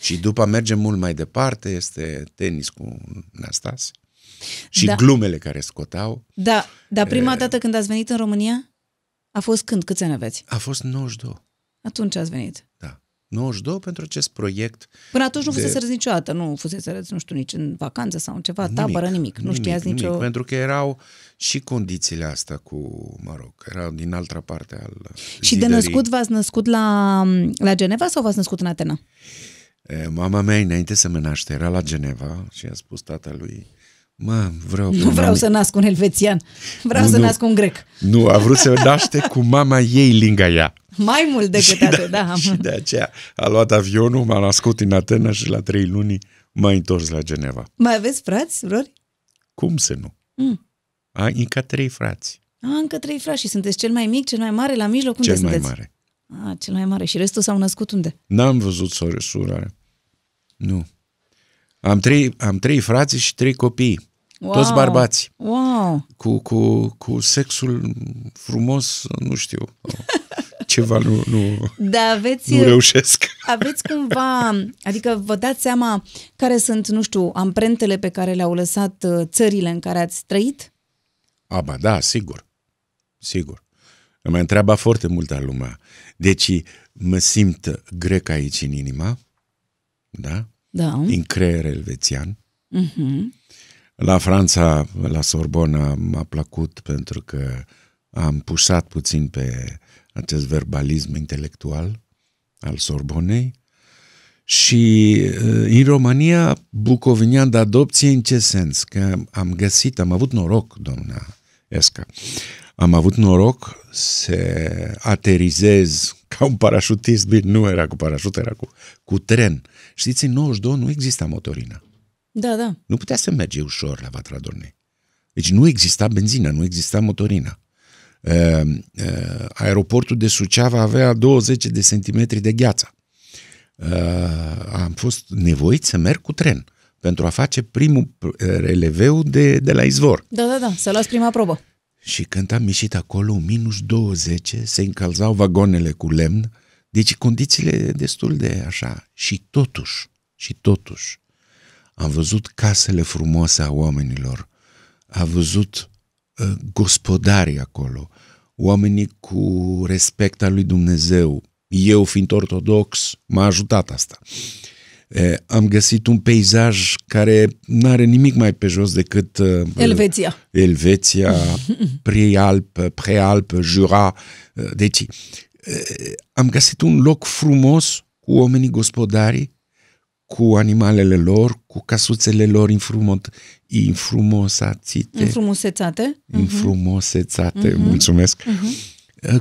Și după mergem mult mai departe, este tenis cu Nastase. Și Da. glumele care scotau. Da, dar prima dată când ați venit în România a fost când? Câți ani aveți? A fost 92. Atunci ați venit. Da. 92 pentru acest proiect. Până atunci nu De- fuseserăți niciodată, nu fuseserăți, nu știu, nici în vacanță sau în ceva, tabără, nimic. Nu știați nimic, nicio... Pentru că erau și condițiile astea cu, mă rog, erau din altă parte al Și de zidării. născut v-ați născut la, la Geneva sau v-ați născut în Atena? E, Mama mea, înainte să mă naște, era la Geneva și a spus tatălui, mă, vreau... Nu vreau să nasc un elvețian, vreau Nu, să nu. nasc un grec. Nu, a vrut să naște cu mama ei lângă ea. Mai mult decât și, atât, da. și de aceea a luat avionul, m-a născut în Atena și la trei luni m-a întors la Geneva. Mai aveți frați, vrori? Cum să nu? Mm. A, încă trei frați, A, încă trei frați și sunteți cel mai mic, cel mai mare, la mijloc, unde cel mai sunteți? mare. A, cel mai mare. Și restul s-au născut unde? N-am văzut soră, surare. Nu. Am trei, am trei frați și trei copii. Wow. Toți bărbați. Wow! Cu, cu, cu sexul frumos, nu știu. Ceva nu, nu, Dar aveți, nu reușesc. aveți cumva, adică vă dați seama care sunt, nu știu, amprentele pe care le-au lăsat uh, țările în care ați trăit? Aba, da, sigur. Sigur. Mă întreabă foarte multă lumea. Deci mă simt grec aici în inima, da? Da. În creier elvețian. Mhm. La Franța, la Sorbona, m-a plăcut pentru că am pusat puțin pe acest verbalism intelectual al Sorbonei și uh, în România, bucovinian de adopție în ce sens? Că am găsit, am avut noroc, doamna Esca, am avut noroc să aterizez ca un parașutist, bine, nu era cu parașut, era cu, cu tren. Știți, în 92 nu exista motorină. Da, da. Nu putea să merge ușor la Vatra Dornei. Deci nu exista benzină, nu exista motorină. Uh, uh, aeroportul de Suceava avea 20 de centimetri de gheață. Uh, am fost nevoit să merg cu tren pentru a face primul uh, releveu de, de la izvor. Da, da, da. Să luați prima probă. Și când am ieșit acolo, minus 20, se încălzau vagonele cu lemn, deci condițiile destul de așa. Și totuși, și totuși, am văzut casele frumoase a oamenilor, am văzut uh, gospodarii acolo, oamenii cu respect al lui Dumnezeu. Eu, fiind ortodox, m-a ajutat asta. E, am găsit un peisaj care nu are nimic mai pe jos decât uh, Elveția. Elveția, Prealp, Prealp, Jura. Deci, eh, am găsit un loc frumos cu oamenii gospodari, cu animalele lor, cu casuțele lor infrumot, infrumosațite, Înfrumusețate? infrumosețate, mulțumesc,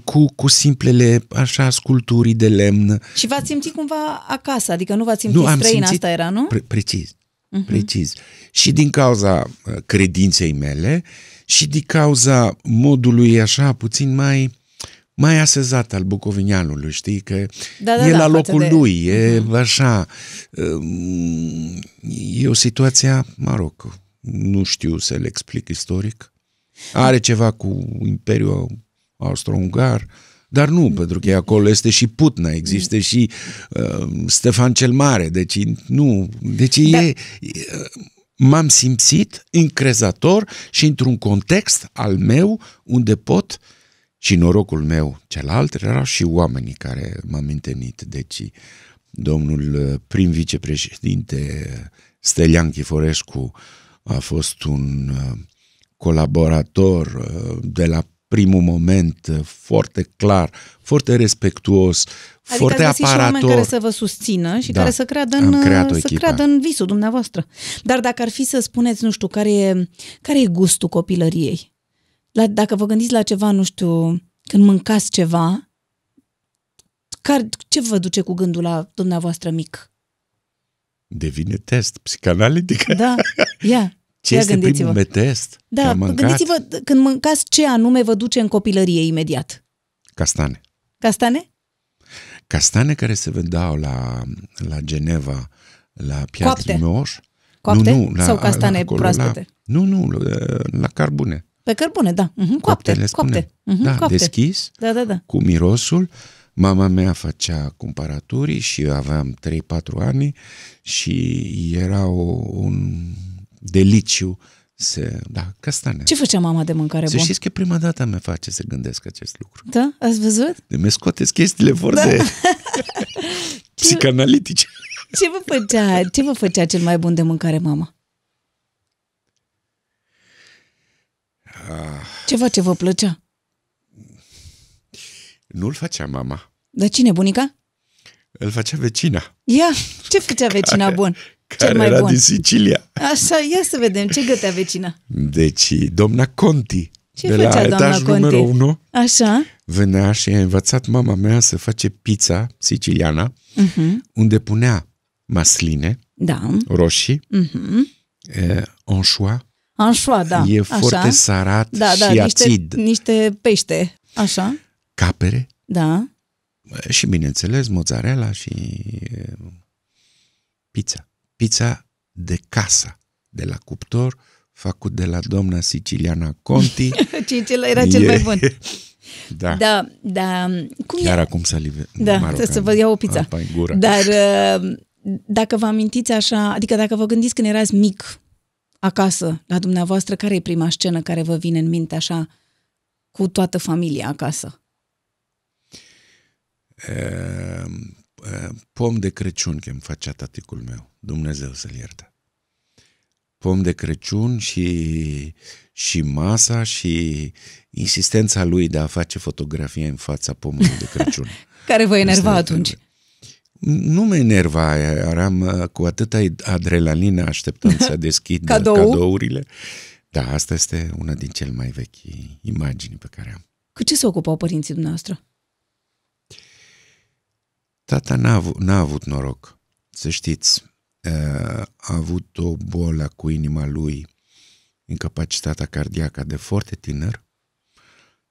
cu, cu simplele, așa, sculpturii de lemn. Și v-ați simțit cumva acasă, adică nu v-ați simțit străin, asta era, nu? Pre- precis, precis. Și din cauza uh, credinței mele și din cauza modului așa puțin mai mai asezat al bucovineanului, știi, că Da, da, e da, la față locul de- lui, e așa, um, e o situație, mă rog, nu știu să le explic istoric, are ceva cu Imperiul Austro-Ungar, dar nu, pentru că acolo este și Putna, există și uh, Stefan cel Mare, deci nu, deci Da. e, e, m-am simțit încrezător și într-un context al meu unde pot și norocul meu celălalt erau și oamenii care m-am întâlnit. Deci domnul uh, prim vicepreședinte Stelian Chiforescu a fost un uh, colaborator uh, de la primul moment uh, foarte clar, foarte respectuos, Adică foarte ați găsit și oameni aparator. care să vă susțină și Da. care să creadă, Am în, creat o să echipă. creadă în visul dumneavoastră. Dar dacă ar fi să spuneți, nu știu, care e, care e gustul copilăriei? La, dacă vă gândiți la ceva, nu știu, când mâncați ceva, care, ce vă duce cu gândul la dumneavoastră mic? Devine test psicanalitic. Da, ia, Ce ia este gândiți-vă. primul test? Da, Am mâncat gândiți-vă când mâncați ce anume vă duce în copilărie imediat. castane. Castane? Castane care se vedeau la, la Geneva, la Piatra Coapte. Trimioș. Coapte? Nu, nu, la, Sau castane acolo, proaspete? La, nu, nu, la, la carbune. Pe cărbune, da. Uh-huh. Coapte, Coaptele spune. coapte. Uh-huh. Da, coapte. deschis, Da, da, da. cu mirosul. Mama mea făcea cumpărături și eu aveam 3-4 ani și era o, un deliciu să... Da, castane. Ce făcea mama de mâncare Să bună? știți că prima dată me face să gândesc acest lucru. Da? Ați văzut? De mi scoateți chestiile foarte psicanalitice. Ce vă făcea, ce vă făcea cel mai bun de mâncare mama? Ceva ce vă plăcea. Nu-l făcea mama, Dar cine, bunica? îl făcea vecina, Ia, ce făcea vecina bun? care Cel mai era bun. din Sicilia. Așa, ia să vedem, ce gătea vecina? Deci, domna Conti, Ce de la făcea doamna etajul Conti? numărul 1, Așa? venea și a învățat mama mea să face pizza siciliană, Uh-huh. unde punea masline Da. roșii, Uh-huh. eh, anchois, Anșoa, da. e Așa. foarte sarat da, da, și niște, acid, niște pește. Așa? capere Da. eh, și, bineînțeles, mozzarella și eh, pizza. Pizza de casă, de la cuptor, făcut de la doamna siciliana Conti. Ce, cel era cel mai E- bun. Da, Da, da. Cum chiar e? acum să live. Da, mă rog, trebuie să am vă iau o pizza. apa în gură. Dar uh, dacă vă amintiți așa, adică dacă vă gândiți când erați mic acasă, la dumneavoastră, care e prima scenă care vă vine în minte așa, cu toată familia acasă? Eh, eh, pom de Crăciun, că îmi facea taticul meu. Dumnezeu să-l ierte. Pom de Crăciun și, și masa și insistența lui de a face fotografie în fața pomului de Crăciun. Care vă enerva Asta- atunci? Nu mă enerva, eram uh, cu atâta adrenalină așteptând să deschid Cadou? cadourile. Da, asta este una din cele mai vechi imagini pe care am. Cu ce se ocupau părinții dumneavoastră? Tata n-a avut, n-a avut noroc, să știți. Uh, A avut o bolă cu inima lui, incapacitatea cardiacă de foarte tânăr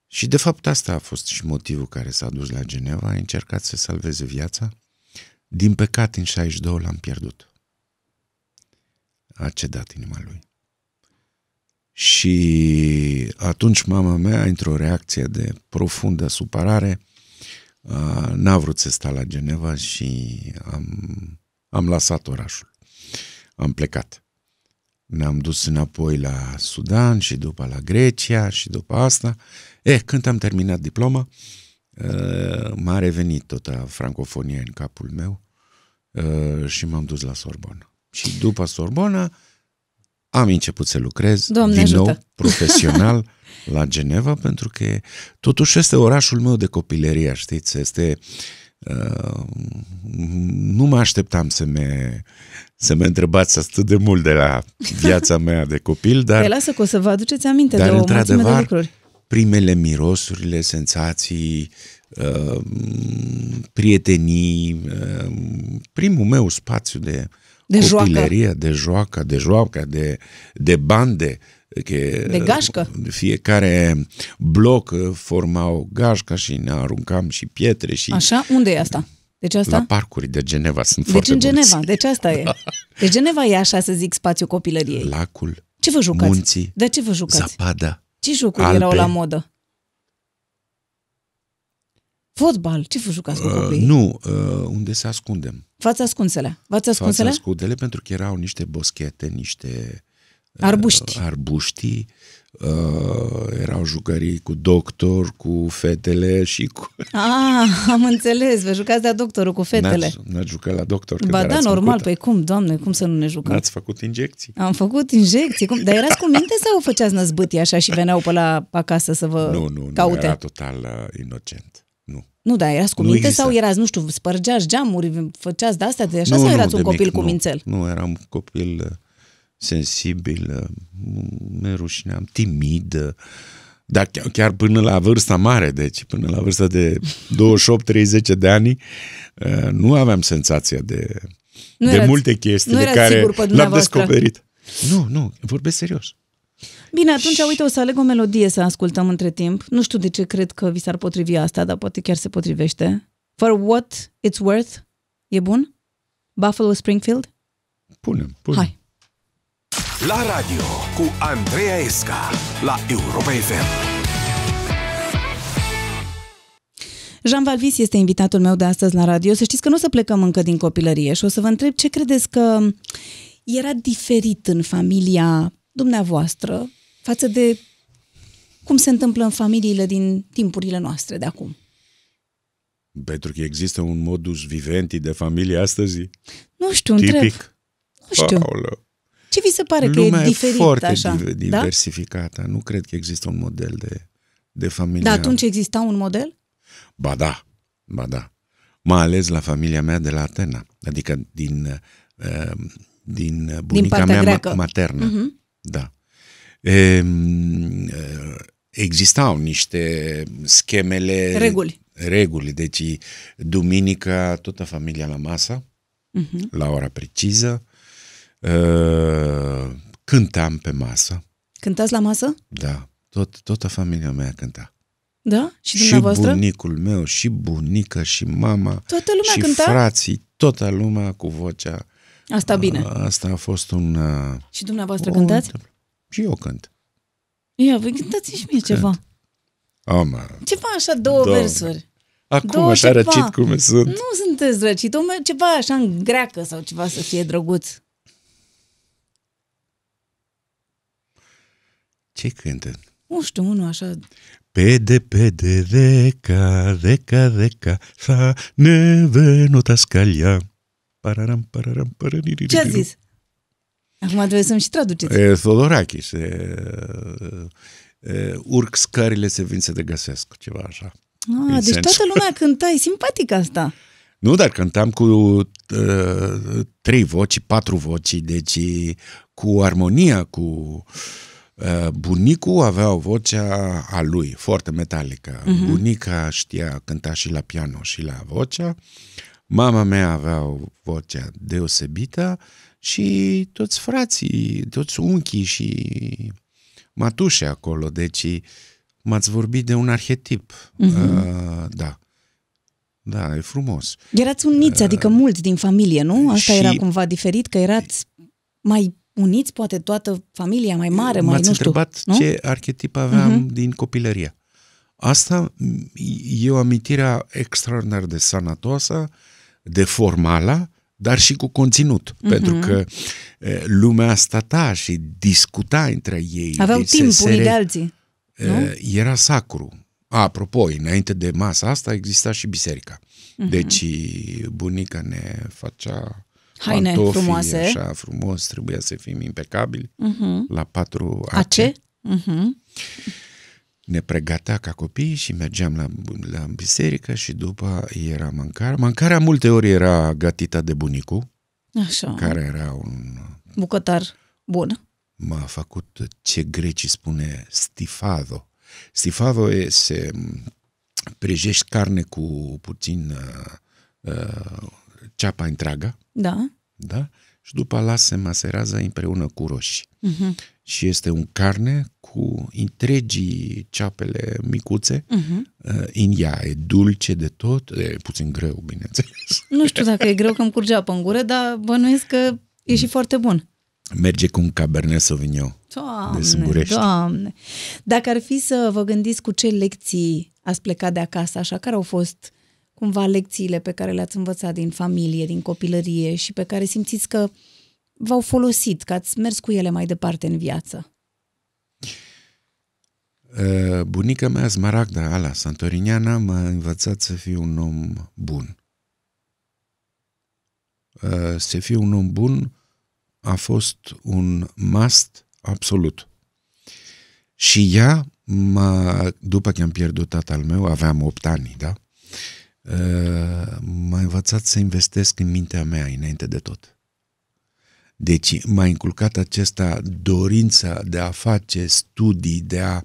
și de fapt asta a fost și motivul care s-a dus la Geneva, a încercat să salveze viața. Din păcate, în 62 l-am pierdut. A cedat inima lui. Și atunci mama mea, într-o reacție de profundă supărare, Uh, n-a vrut să sta la Geneva și am, am lăsat orașul. Am plecat. Ne-am dus înapoi la Sudan și după la Grecia și după asta. Eh, când am terminat diploma, uh, m-a revenit tot francofonia în capul meu uh, și m-am dus la Sorbona. Și după Sorbona am început să lucrez Doamne din ajută! nou profesional la Geneva pentru că totuși este orașul meu de copilărie, știți, este uh, nu mă așteptam să mă să mă întrebați atât de mult de la viața mea de copil, dar... Păi lasă că o să vă aduceți aminte dar, de o mulțime de într-adevăr, lucruri. Primele mirosurile, senzații, uh, prietenii, uh, primul meu spațiu de, De joacă. copilărie, de joacă, de joacă, de, de bande. Că, De gașcă. Fiecare bloc uh, forma o gașcă și ne aruncam și pietre și Așa? Unde e asta? Deci asta? la parcuri de Geneva sunt deci foarte în mulți. Geneva, deci asta e. Deci Geneva e așa să zic spațiul copilăriei. Lacul, Ce vă jucați? munții, De ce vă jucați? zapada. Ce jocuri Alpe. erau la modă? Fotbal. Ce vă jucați cu Uh, copiii? nu, uh, unde să ascundem. V-ați ascunsele. V-ați Fața ascunsele? scudele pentru că erau niște boschete, niște Arbuști. uh, arbuști uh, erau jucării cu doctor, cu fetele și cu... Ah, am înțeles. Vă jucați de doctorul cu fetele. N-ați, n-ați jucat la doctor? când Ba da, erați normal. micută? Păi cum, doamne, cum să nu ne jucăm? N-ați făcut injecții? Am făcut injecții. Cum? Dar erați cu minte sau făceați năzbâtii așa și veneau pe la acasă să vă nu, nu, caute? nu, era total uh, inocent. Nu. Nu, dar erați cu Nu minte exista. sau erați, nu știu, spărgeați geamuri, făceați de-astea de așa nu, sau nu, erați de un copil mic, cu nu. mințel? Nu, eram un copil uh, sensibil, uh, ne rușineam, timid, uh, dar chiar, chiar până la vârsta mare, deci până la vârsta de 28-30 de ani, uh, nu aveam senzația de, Nu de erați- multe chestii nu de erați care sigur pe l-am dumneavoastră. descoperit. Nu, nu, vorbesc serios. Bine, atunci, uite, o să aleg o melodie să ascultăm între timp. Nu știu de ce cred că vi s-ar potrivi asta, dar poate chiar se potrivește. For What It's Worth. E bun? Buffalo Springfield? Punem, punem. Hai. La radio cu Andreea Esca la Europa FM. Jean Valvis este invitatul meu de astăzi la radio. Să știți că nu o să plecăm încă din copilărie și o să vă întreb ce credeți că era diferit în familia dumneavoastră față de cum se întâmplă în familiile din timpurile noastre de acum. Pentru că există un modus vivendi de familie astăzi, Nu știu, întreb. tipic. Nu știu. Aoleu. Ce vi se pare că Lumea e diferit foarte așa? div- da? diversificată. Nu cred că există un model de, de familie. Da, atunci exista un model? Ba da, ba da. Mai ales la familia mea de la Atena, adică din, uh, din bunica partea mea greacă. ma- maternă. Mhm. Da. E, uh, existau niște schemele... Reguli. Reguli. Deci, duminica, toată familia la masă, Mhm. la ora precisă, uh, cântam pe masă, Cântați la masă? da, tot, toată familia mea cânta. Da? Și Și dumneavoastră? bunicul meu, și bunica, și mama, Toată lumea și cânta? frații, toată lumea cu vocea. Asta bine. Asta a fost un... uh, Și dumneavoastră o cântați? întâmpl- Și eu cânt. Ia, voi cântați și mie ceva. Oh, mă. Ceva așa, două Doamne. versuri. Acum Două așa ceva. răcit cum sunt. Nu sunteți răcit, o mer- ceva așa în greacă sau ceva să fie drăguț. Ce cântă? Nu știu, unul așa. Pede, pede, reca, reca, reca, sa ne venuta scalia. Pararam, pararam, paraniririru. Ce a zis? Acum trebuie să-mi și traduceți. E, Thodorakis. E, e, urc scările se vin să te găsesc, ceva așa. Ah, în deci sens. toată lumea cânta, e simpatic asta. Nu, dar cântam cu uh, trei voci, patru voci, deci cu armonia, cu uh, bunicul avea o vocea a lui, foarte metalică. Uh-huh. Bunica știa cânta și la piano și la vocea. Mama mea avea o vocea deosebită și toți frații, toți unchii și matușe acolo. Deci m-ați vorbit de un arhetip. Uh-huh. Uh, da. Da, e frumos. Erați uniți, adică mulți din familie, nu? Asta și- era cumva diferit, că erați mai uniți, poate toată familia mai mare, mai M-ați nu știu. întrebat nu? ce arhetip aveam uh-huh. din copilărie. Asta m, e o amintire extraordinar de sănătoasă, de formală, dar și cu conținut. Uh-huh. Pentru că e, lumea stăta și discuta între ei. Aveau Deci se- timp se unii re- de alții. nu? E, Era sacru. Apropo, înainte de masa asta exista și biserica. Mhm. Uh-huh. Deci bunica ne făcea Haine pantofii, frumoase. așa frumos, trebuia să fim impecabili Uh-huh. la patru AC? ace. Uh-huh. ne pregătea ca copii și mergeam la, la biserică și după era mâncarea. Mâncarea multe ori era gătită de bunicul, Așa. care era un... Bucătar bun. M-a făcut ce grecii spune stifado. Stifado e se prăjești carne cu puțin uh, uh, ceapa întreagă, Da. da? Și după la se maserează împreună cu roșii. Mhm. Și este un carne cu întregii ceapele micuțe Mhm. uh, în ea. E dulce de tot, e puțin greu, bineînțeles. Nu știu dacă e greu că îmi curge apă în gură, dar bănuiesc că e și foarte bun. Merge cu un Cabernet Sauvignon. Doamne, De Sâmburești. doamne. Dacă ar fi să vă gândiți cu ce lecții ați plecat de acasă, așa, care au fost cumva lecțiile pe care le-ați învățat din familie, din copilărie și pe care simțiți că v-au folosit, că ați mers cu ele mai departe în viață? Uh, bunica mea, Smaragda, ala, santoriniana, m-a învățat să fiu un om bun. Uh, să fiu un om bun a fost un must absolut. Și ea, m-a, după ce am pierdut tatăl meu, aveam 8 ani, da? Uh, m-a învățat să investesc în mintea mea înainte de tot. Deci m-a inculcat acesta dorința de a face studii, de a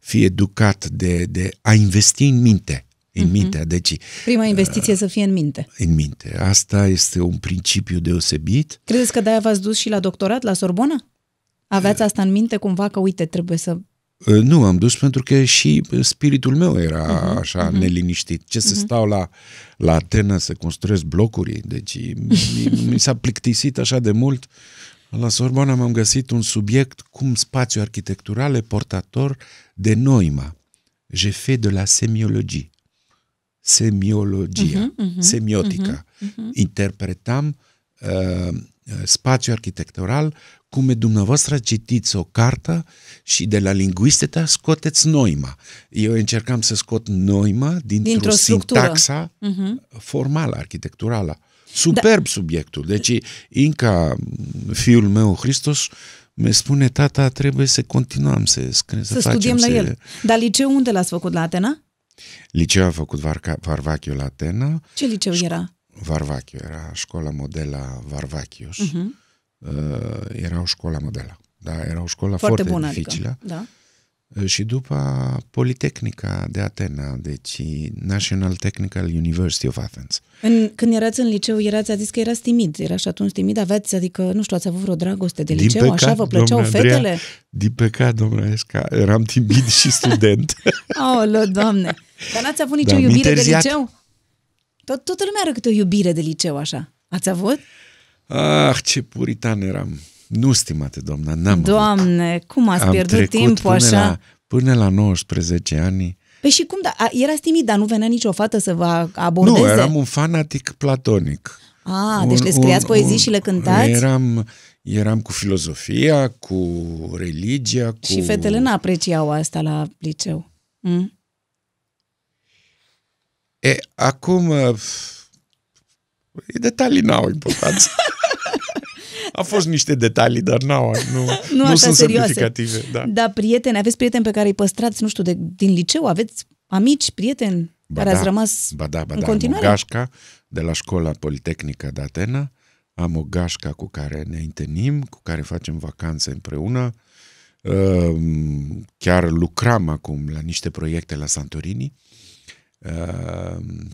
fi educat, de, de a investi în minte. În mintea, deci Prima investiție să fie în minte. în minte. Asta este un principiu deosebit. Credeți că de-aia v-ați dus și la doctorat, la Sorbona? Aveați asta în minte cumva că, uite, trebuie să... Uh, Nu, am dus pentru că și spiritul meu era așa neliniștit. Ce să stau la, la Atena să construiesc blocuri? Deci mi, mi s-a plictisit așa de mult. La Sorbona m-am găsit un subiect cum spațiu arhitectural e portator de noima. Je fais de la semiologie. Semiologia, semiotica. Interpretam uh, spațiu arhitectural cum e dumneavoastră citiți o cartă și de la lingvistică scoteți noima. Eu încercam să scot noima dintr-o, Dintr-o structură. sintaxa formală, arhitecturală. Superb da. subiectul. Deci, Inca, fiul meu, Hristos, mi spune, tata, trebuie să continuăm să, scrie, să, Să facem, studiem la să... el. Dar liceu unde l-ați făcut? La Atena? Liceu a făcut Varca, Varvachiu la Atena. Ce liceu era? Varvachiu era școala modela Varvachius. Mhm. Uh-huh. Uh, era o școală modelă. Da, era o școală Foarte, foarte, bună, dificilă. adică. Da. Uh, Și după Politehnica de Atena, deci National Technical University of Athens. În, când erați în liceu, erați, a zis că erați timid. Erați atunci timid, aveți, adică, nu știu, ați avut vreo dragoste de liceu? așa vă plăceau domnule fetele? Andreea, din păcat, domnule Esca, eram timid și student. Aoleu, doamne! Dar n-ați avut nicio Da, mi-a iubire de întârziat. liceu? Tot, toată lumea are câte o iubire de liceu, așa. Ați avut? ah, ce puritan eram. Nu, stimate doamna, n-am avut. Doamne, cum ați Am pierdut trecut timpul până așa? La, până la 19 ani. Păi și cum, da, a, erați timid, dar nu venea nicio fată să vă abordeze? Nu, eram un fanatic platonic. Ah, deci le scriați poezii și le cântați? Eram, eram cu filozofia, cu religia, cu... Și fetele n-apreciau asta la liceu. Mm? E, acum, uh, detalii n-au importanță. A fost niște detalii, dar n-au, nu, Nu nu așa sunt serioase. semnificative. Da. Dar prieteni, aveți prieteni pe care îi păstrați, nu știu, de, din liceu? Aveți amici, prieteni Ba care da, ați rămas ba da, ba în da, continuare? Am o gașca de la școala Politehnică de Atena, am o gașca cu care ne întâlnim, cu care facem vacanțe împreună. Ehm, Chiar lucram acum la niște proiecte la Santorini. Ehm,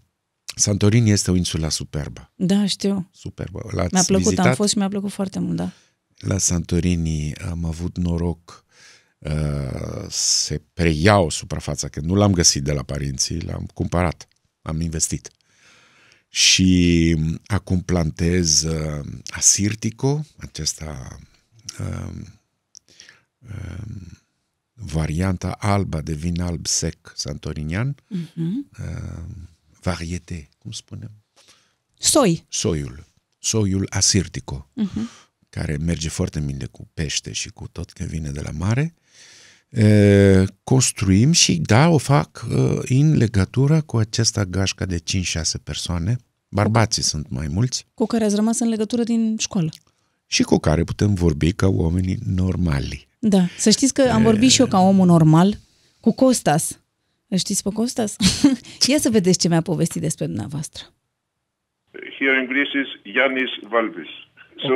Santorini este o insulă superbă. Da, știu. Superbă. L-ați Mi-a plăcut, vizitat? am fost și mi-a plăcut foarte mult, da. La Santorini am avut noroc uh, să preiau suprafața, că nu l-am găsit de la părinții, l-am cumpărat, am investit. Și acum plantez uh, asirtico, acesta uh, uh, varianta alba de vin alb sec santorinian, Mhm. uh, varieté, cum spunem? Soi. soiul, soiul asirtico, Mhm. care merge foarte bine cu pește și cu tot că vine de la mare. E, construim și da, o fac uh, în legătură cu această gașcă de 5-6 persoane. Bărbații sunt mai mulți Cu care ați rămas în legătură din școală. și cu care putem vorbi ca oamenii normali. Da. Să știți că am vorbit și eu ca omul normal cu Costas. Îl știți pe Costas? Ia să vedeți ce mi-a povestit despre dumneavoastră. Here in Greece is Yanis Valvis. So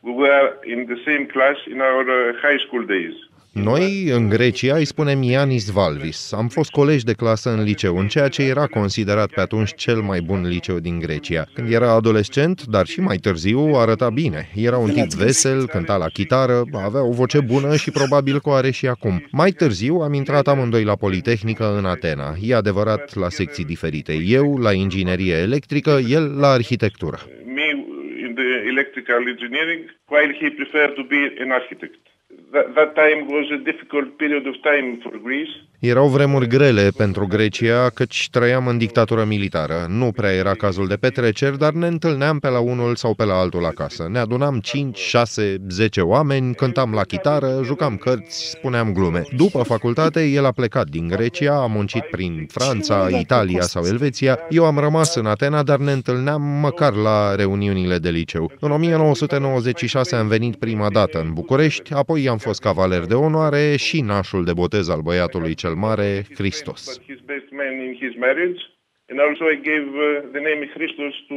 we were in the same class in our uh, high school days. Noi, în Grecia, îi spunem Ianis Valvis. Am fost colegi de clasă în liceu, în ceea ce era considerat pe atunci cel mai bun liceu din Grecia. Când era adolescent, dar și mai târziu, arăta bine. Era un tip vesel, cânta la chitară, avea o voce bună și probabil că o are și acum. Mai târziu am intrat amândoi la Politehnică în Atena. E adevărat, la secții diferite. Eu la inginerie electrică, el la arhitectură. Me in the electrical engineering, while he preferred to be an architect. That, that time was a difficult period of time for Greece. Erau vremuri grele pentru Grecia, căci trăiam în dictatură militară. Nu prea era cazul de petreceri, dar ne întâlneam pe la unul sau pe la altul acasă. Ne adunam 5, 6, 10 oameni, cântam la chitară, jucam cărți, spuneam glume. După facultate, el a plecat din Grecia, a muncit prin Franța, Italia sau Elveția. Eu am rămas în Atena, dar ne întâlneam măcar la reuniunile de liceu. În 1996 am venit prima dată în București, apoi am fost cavaler de onoare și nașul de botez al băiatului cel mare, Hristos. But his best man in his marriage. And also I gave uh, the name Christos to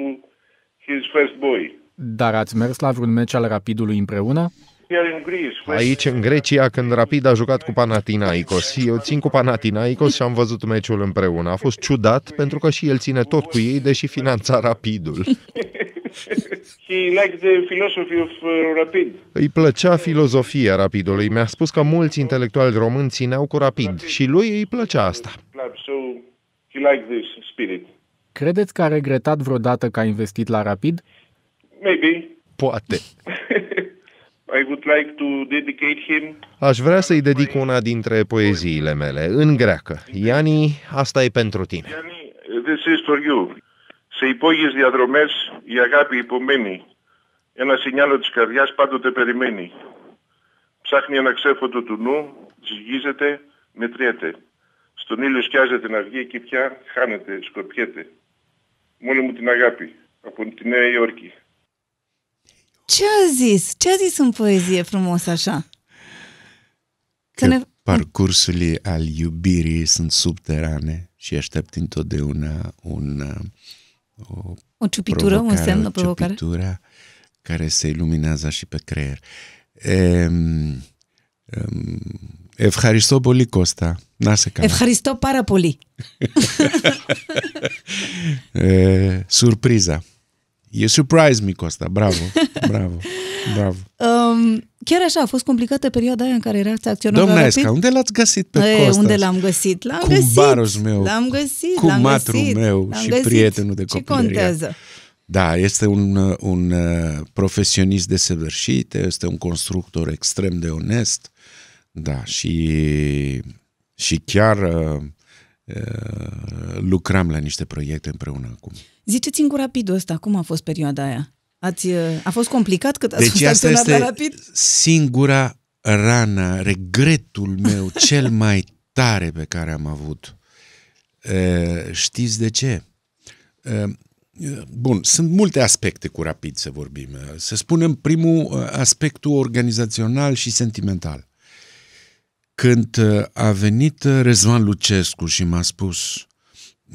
his first boy. Dar ați mers la vreun meci al Rapidului împreună? Here in Greece, when Aici, în Grecia, când Rapid a jucat cu Panathinaikos, eu țin cu Panathinaikos și am văzut meciul împreună. A fost ciudat, pentru că și el ține tot cu ei, deși finanța Rapidul. He liked the philosophy of uh, Rapid. Îi plăcea filozofia Rapidului. Mi-a spus că mulți intelectuali români țineau cu Rapid, Rapid. și lui îi plăcea asta. So he liked this spirit. Credeți că a regretat vreodată că a investit la Rapid? Maybe. Poate. I would like to dedicate him... Aș vrea să-i dedic una dintre poeziile mele, în greacă. Iani, asta e pentru tine. Iani, this is for you. Σε υπόγειες διαδρομές η αγάπη υπομένει. Ένα σινιάλο της καρδιάς πάντοτε περιμένει. Ψάχνει ένα ξέφωτο του νου, ζυγίζεται, μετριέται. Στον ήλιο σκιάζεται να βγει εκεί πια χάνεται, σκορπιέται. Μόνο μου την αγάπη από τη Νέα Υόρκη. Ce a zis? Ce a zis în poezie frumos așa? Să Că ne... parcursurile al iubirii sunt subterane și aștept întotdeauna un, uh, o, o ciupitură, un semn, o provocare? Ciupitura care se iluminează și pe creier. E, um, Ευχαριστώ πολύ Κώστα. Να σε καλά. Ευχαριστώ πάρα πολύ. ε, σουρπρίζα. You surprised me, Κώστα. Μπράβο, μπράβο, μπράβο. Um, chiar așa, a fost complicată perioada aia în care erați acționar la Domnesca, Rapid? unde l-ați găsit pe E, Costa? unde l-am găsit? L-am Cu găsit. baros meu, L-am găsit, cu l-am matru găsit, meu l-am și găsit. prietenul de Ce copilărie. contează? Da, este un, uh, un uh, profesionist desăvârșit, este un constructor extrem de onest, da, și, și chiar uh, uh, lucram la niște proiecte împreună acum. Ziceți-mi cu rapidul ăsta, cum a fost perioada aia? Ați, uh, a fost complicat cât ați Deci fost asta acționar la este rapid? singura rana, regretul meu cel mai tare pe care am avut. Uh, Știți de ce? Uh, Bun, sunt multe aspecte cu rapid să vorbim. Să spunem primul uh, aspectul organizațional și sentimental. Când uh, a venit uh, Răzvan Lucescu și m-a spus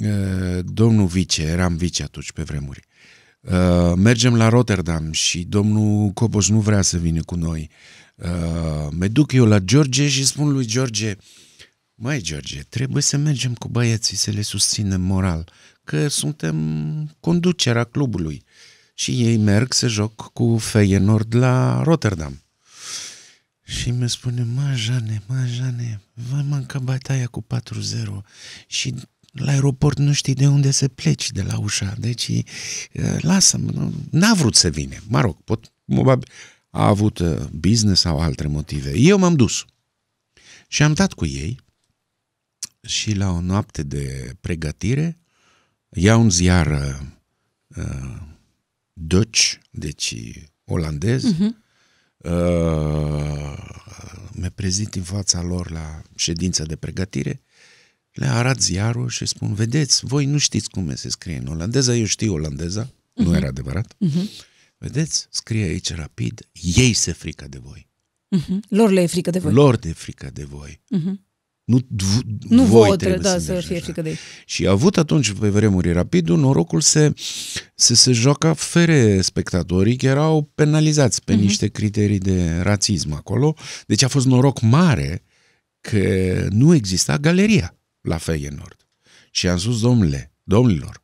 uh, domnul vice, eram vice atunci pe vremuri, uh, mergem la Rotterdam și domnul Cobos nu vrea să vină cu noi. Uh, mă duc eu la George și spun lui George, Măi, George, trebuie să mergem cu băieții să le susținem moral, că suntem conducerea clubului. Și ei merg să joc cu Feyenoord la Rotterdam. Și mi spune, mă, Jane, mă, Jane, vă mancă bătaia cu 4-0 și la aeroport nu știi de unde să pleci de la ușa, deci eh, lasă-mă, nu- n-a vrut să vine. Mă rog, pot, probabil a avut eh, business sau alte motive. Eu m-am dus și am dat cu ei și la o noapte de pregătire iau un ziar uh, Dutch, deci olandez, uh-huh. uh, me prezint în fața lor la ședința de pregătire, le arat ziarul și spun, vedeți, voi nu știți cum se scrie în olandeză, eu știu olandeza, uh-huh. nu era adevărat, uh-huh. vedeți, scrie aici rapid, ei se frică de voi, Uh-huh. Lor le e frică de voi. lor de frică de voi. Uh-huh. Nu, v- Nu voi vouă trebuie trebuie, da, să să mergeți fie așa. frică de ei. Și a avut atunci, pe vremuri rapidul, norocul să se, se joacă fere spectatorii, că erau penalizați pe uh-huh. niște criterii de rațism acolo. Deci a fost noroc mare că nu exista galeria la Feyenoord. Și am spus, domnule, domnilor,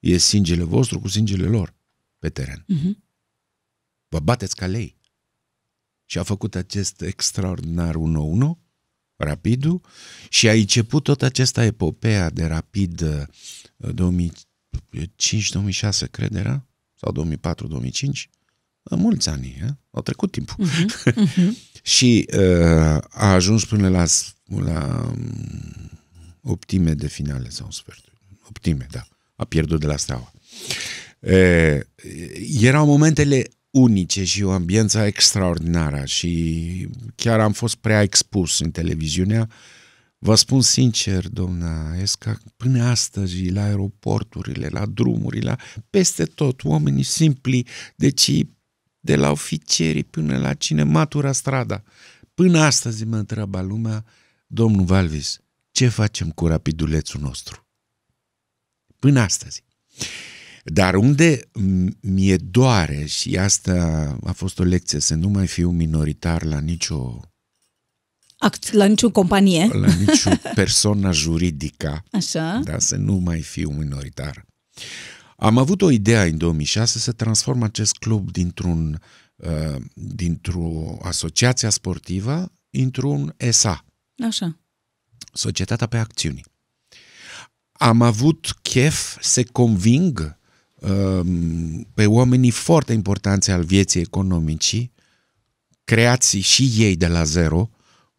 e singele vostru cu singele lor pe teren. Mhm. Vă bateți ca lei. Și a făcut acest extraordinar 1-1, rapidul, și a început tot această epopea de rapid uh, 2005-2006, cred era, sau 2004-2005, în mulți ani, eh? au trecut timpul. Mhm. Mhm. Și uh, a ajuns până la, s- la um, optime de finale sau sferturi. Optime, da. A pierdut de la Steaua. Uh, erau momentele unice și o ambiență extraordinară și chiar am fost prea expus în televiziunea. Vă spun sincer, doamna Esca, până astăzi, la aeroporturile, la drumurile, la, peste tot, oamenii simpli, deci de la oficierii până la cine matura strada. Până astăzi mă întreba lumea, domnul Valvis, ce facem cu rapidulețul nostru? Până astăzi. Dar unde m- mi-e doare și asta a fost o lecție, să nu mai fiu minoritar la nicio, Act la nicio companie. la nicio persoană juridică, Așa. da, să nu mai fiu minoritar. Am avut o idee în 2006 să transform acest club dintr-un, uh, dintr-o asociație sportivă într-un SA, Așa. Societatea pe Acțiuni. Am avut chef să conving um, pe oamenii foarte importanți al vieții economicii, creați și ei de la zero,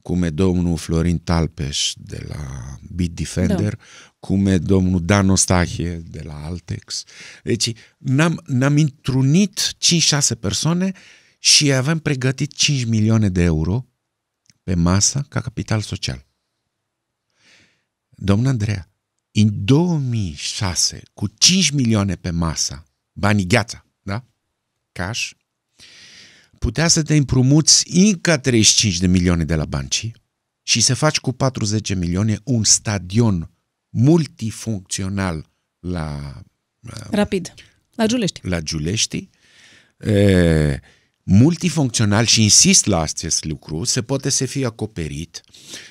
cum e domnul Florin Talpeș de la Beat Defender, da. cum e domnul Dan Ostache de la Altex. Deci n-am, n-am întrunit 5-6 persoane și avem pregătit 5 milioane de euro pe masă ca capital social. Domnul Andreea, în 2006, cu 5 milioane pe masă, banii gheața, da? Cash, putea să te împrumuți încă 35 de milioane de la banci și să faci cu 40 milioane un stadion multifuncțional la, Rapid. La Giulești. la Giulești, e, multifuncțional și insist la acest lucru, se poate să fie acoperit,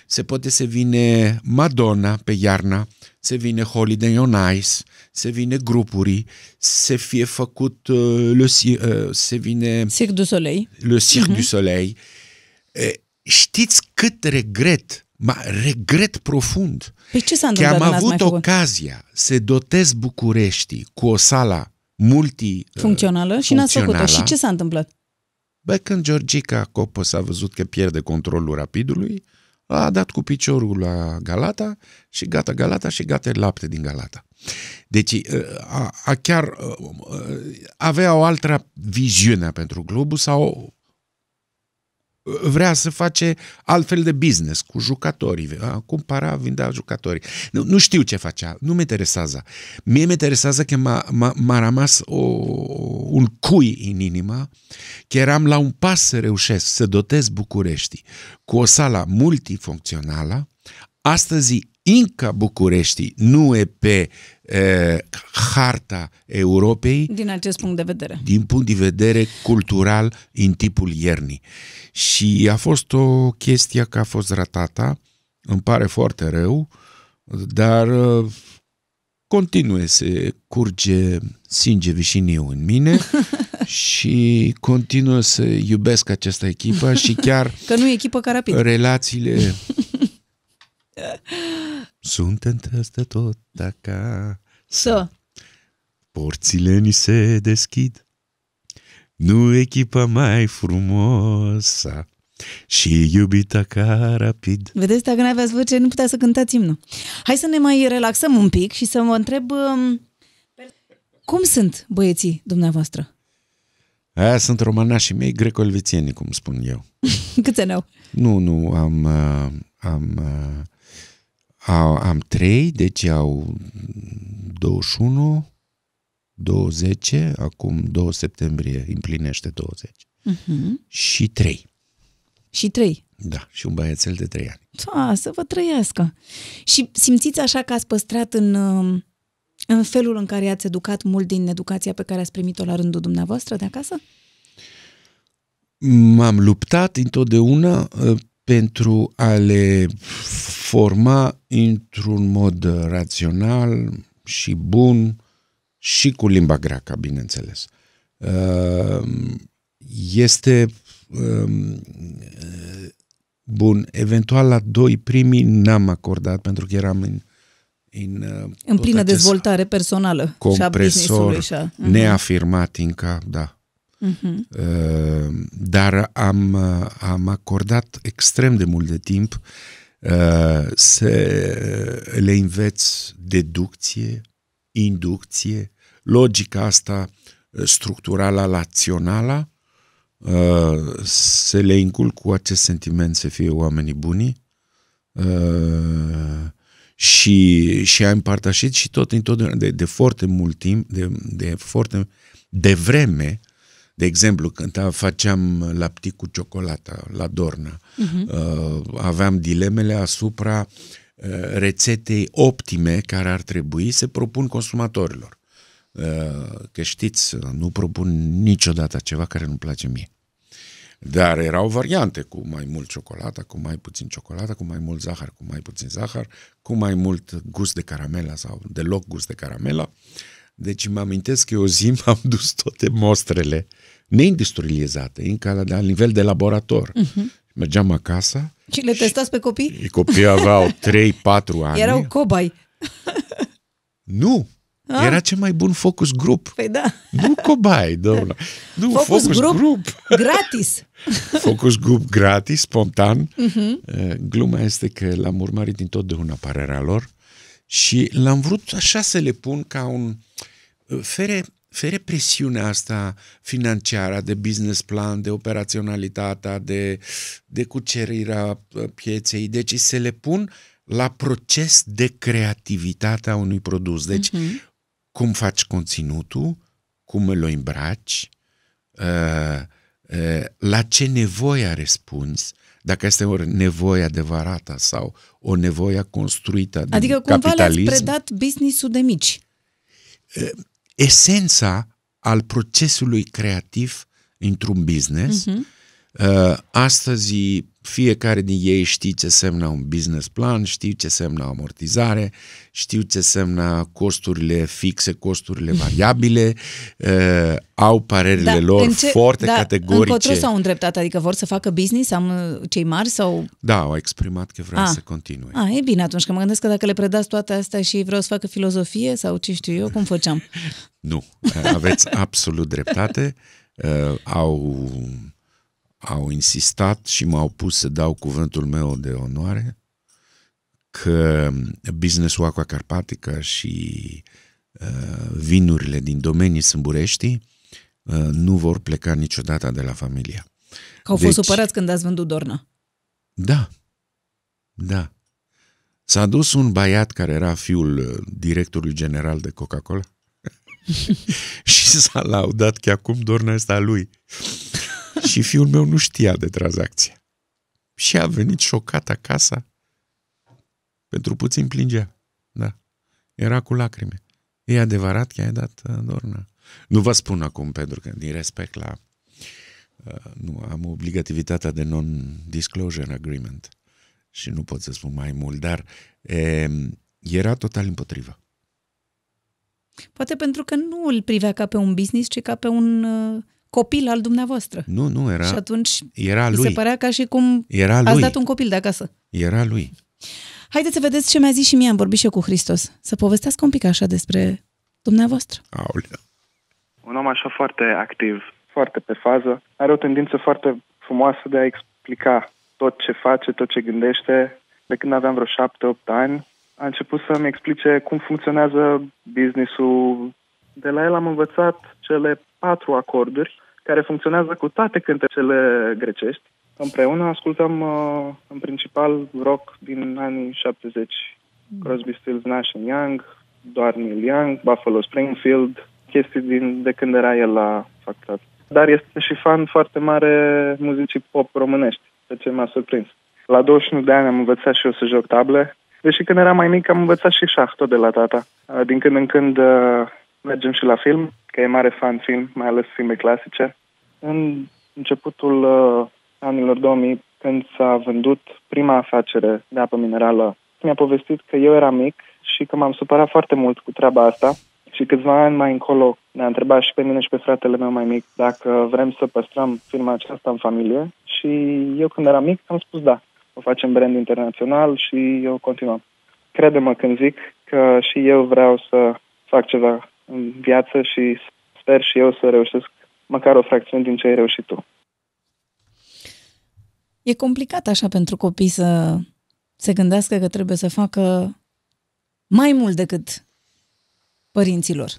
se poate să vine Madonna pe iarna, se vine Holiday on Ice, se vine grupuri, se fie făcut uh, le, ci- uh, se vine Cirque du Soleil. le Cirque du Soleil. E, știți cât regret, ma, regret profund, Păi ce s-a că întâmplat? am n-ați mai avut făcut? ocazia să dotez București cu o sală multi Funcțională și n-ați făcut-o. funcțională. Și ce s-a întâmplat? Bă, când Georgica Copos a văzut că pierde controlul rapidului, a dat cu piciorul la Galata și gata Galata și gata lapte din Galata. Deci a, a chiar a, avea o altă viziune pentru globul sau vrea să face altfel de business cu jucătorii, a, cumpăra, vindea jucătorii. Nu, nu știu ce facea, nu mă interesează. Mie mă interesează că m-a, m-a, m-a rămas o, un cui în inima, că eram la un pas să reușesc să dotez București cu o sală multifuncțională. Astăzi, încă București nu e pe e, harta Europei, Din acest punct de vedere. din punct de vedere cultural în tipul iernii. Și a fost o chestie că a fost ratată, îmi pare foarte rău, dar uh, continue să curge sânge vișiniu în mine și continuă să iubesc această echipă și chiar Că nu e echipă ca rapid. relațiile sunt peste tot acasă. Să. Porțile ni se deschid, nu echipa mai frumoasă și iubita ca rapid. Vedeți, dacă nu aveați voce, nu putea să cântați imnul. Hai să ne mai relaxăm un pic și să mă întreb um, cum sunt băieții dumneavoastră? Aia sunt românașii mei greco-elvețieni, cum spun eu. Câți ani au? Nu, nu, am, uh, am, uh, au- am trei, deci au 21, 20, acum 2 septembrie împlinește 20 Uh-huh. și trei. Și trei. Da, și un băiețel de trei ani. Da, să vă trăiască. Și simțiți așa că ați păstrat în, uh, în felul în care ați educat mult din educația pe care ați primit-o la rândul dumneavoastră de acasă? M-am luptat întotdeauna uh, pentru a le forma într-un mod rațional și bun și cu limba greacă, bineînțeles. Uh, este um, bun, eventual la doi primii n-am acordat pentru că eram în în, uh, în plină dezvoltare personală compresor și a uh-huh. neafirmat încă, da. Uh-huh. Dar am, am acordat extrem de mult de timp uh, să le înveț deducție, inducție, logica asta structurală, rațională, uh, să le inculc cu acest sentiment să fie oamenii buni uh, și, și am împărtășit și tot întotdeauna de, de foarte mult timp, de, de foarte de vreme, de exemplu, când făceam laptic cu ciocolată la Dorna, uh-huh. uh, aveam dilemele asupra uh, rețetei optime care ar trebui să propun consumatorilor. Uh, că știți, nu propun niciodată ceva care nu-mi place mie. Dar erau variante cu mai mult ciocolată, cu mai puțin ciocolată, cu mai mult zahăr, cu mai puțin zahăr, cu mai mult gust de caramela sau deloc gust de caramela. Deci mă amintesc că o zi m-am dus toate mostrele neindustrializate, încă la, la nivel de laborator. Uh-huh. Mergeam acasă. Și le testați pe copii? Copiii aveau 3-4 ani. Erau cobai. nu, Ah. Era cel mai bun focus group. Păi da. Nu cobai, domnule. Nu, focus, focus group, group. gratis. focus group gratis, spontan. Uh-huh. Gluma este că l-am urmărit întotdeauna părerea lor și l-am vrut așa să le pun ca un... Uh, fere, fere presiunea asta financiară, de business plan, de operaționalitatea, de, de cucerirea uh, pieței. Deci să le pun la proces de creativitate a unui produs. Deci, uh-huh cum faci conținutul, cum îl îmbraci, uh, uh, la ce nevoie răspunzi, dacă este o nevoie adevărată sau o nevoie construită din Adică cumva capitalism. le-ați predat business-ul de mici. Uh, esența al procesului creativ într-un business. Uh-huh. Astăzi fiecare din ei știe ce semnă un business plan, știu ce semnă amortizare, știu ce semnă costurile fixe, costurile variabile, uh, au părerile da, lor ce, foarte da, categorice. Încotro s-au îndreptat, adică vor să facă business am, cei mari sau... Da, au exprimat că vreau să continue. A, e bine atunci, că mă gândesc că dacă le predați toate astea și vreau să facă filozofie sau ce știu eu, cum făceam? nu, aveți absolut dreptate. Uh, au au insistat și m-au pus să dau cuvântul meu de onoare că businessul Aqua Carpatica și uh, vinurile din domenii Sâmburești uh, nu vor pleca niciodată de la familia. Că au fost deci, supărați când ați vândut Dorna. Da, da. S-a dus un băiat care era fiul uh, directorului general de Coca-Cola și s-a laudat că acum Dorna este a lui. și fiul meu nu știa de tranzacție. Și a venit șocat acasă. Pentru puțin plângea. Da. Era cu lacrime. E adevărat că ai dat uh, Dorna? Nu vă spun acum, pentru că din respect la... Uh, nu, am obligativitatea de non-disclosure agreement și nu pot să spun mai mult, dar e, era total împotrivă. Poate pentru că nu îl privea ca pe un business, ci ca pe un uh, copil al dumneavoastră. Nu, nu, era Și atunci era lui. se părea ca și cum era lui. ați dat un copil de acasă. Era lui. Haideți să vedeți ce mi-a zis și mie, am vorbit și eu cu Hristos. Să povestească un pic așa despre dumneavoastră. Aolea. Un om așa foarte activ, foarte pe fază, are o tendință foarte frumoasă de a explica tot ce face, tot ce gândește. De când aveam vreo șapte-opt ani, a început să-mi explice cum funcționează businessul. De la el am învățat cele patru acorduri care funcționează cu toate cântecele grecești. Împreună ascultăm uh, în principal rock din anii 70. Crosby, Stills, Nash Young, doar Neil Young, Buffalo Springfield, chestii din, de când era el la facultate. Dar este și fan foarte mare muzicii pop românești. pe ce m-a surprins. La 21 de ani am învățat și eu să joc table, deși când eram mai mic am învățat și șah, tot de la tata. Uh, din când în când uh, mergem și la film, că e mare fan film, mai ales filme clasice. În începutul uh, anilor 2000, când s-a vândut prima afacere de apă minerală, mi-a povestit că eu eram mic și că m-am supărat foarte mult cu treaba asta și câțiva ani mai încolo ne-a întrebat și pe mine și pe fratele meu mai mic dacă vrem să păstrăm firma aceasta în familie și eu când eram mic am spus da, o facem brand internațional și eu continuăm. Crede-mă când zic că și eu vreau să fac ceva în viață și sper și eu să reușesc măcar o fracțiune din ce ai reușit tu. E complicat așa pentru copii să se gândească că trebuie să facă mai mult decât părinților.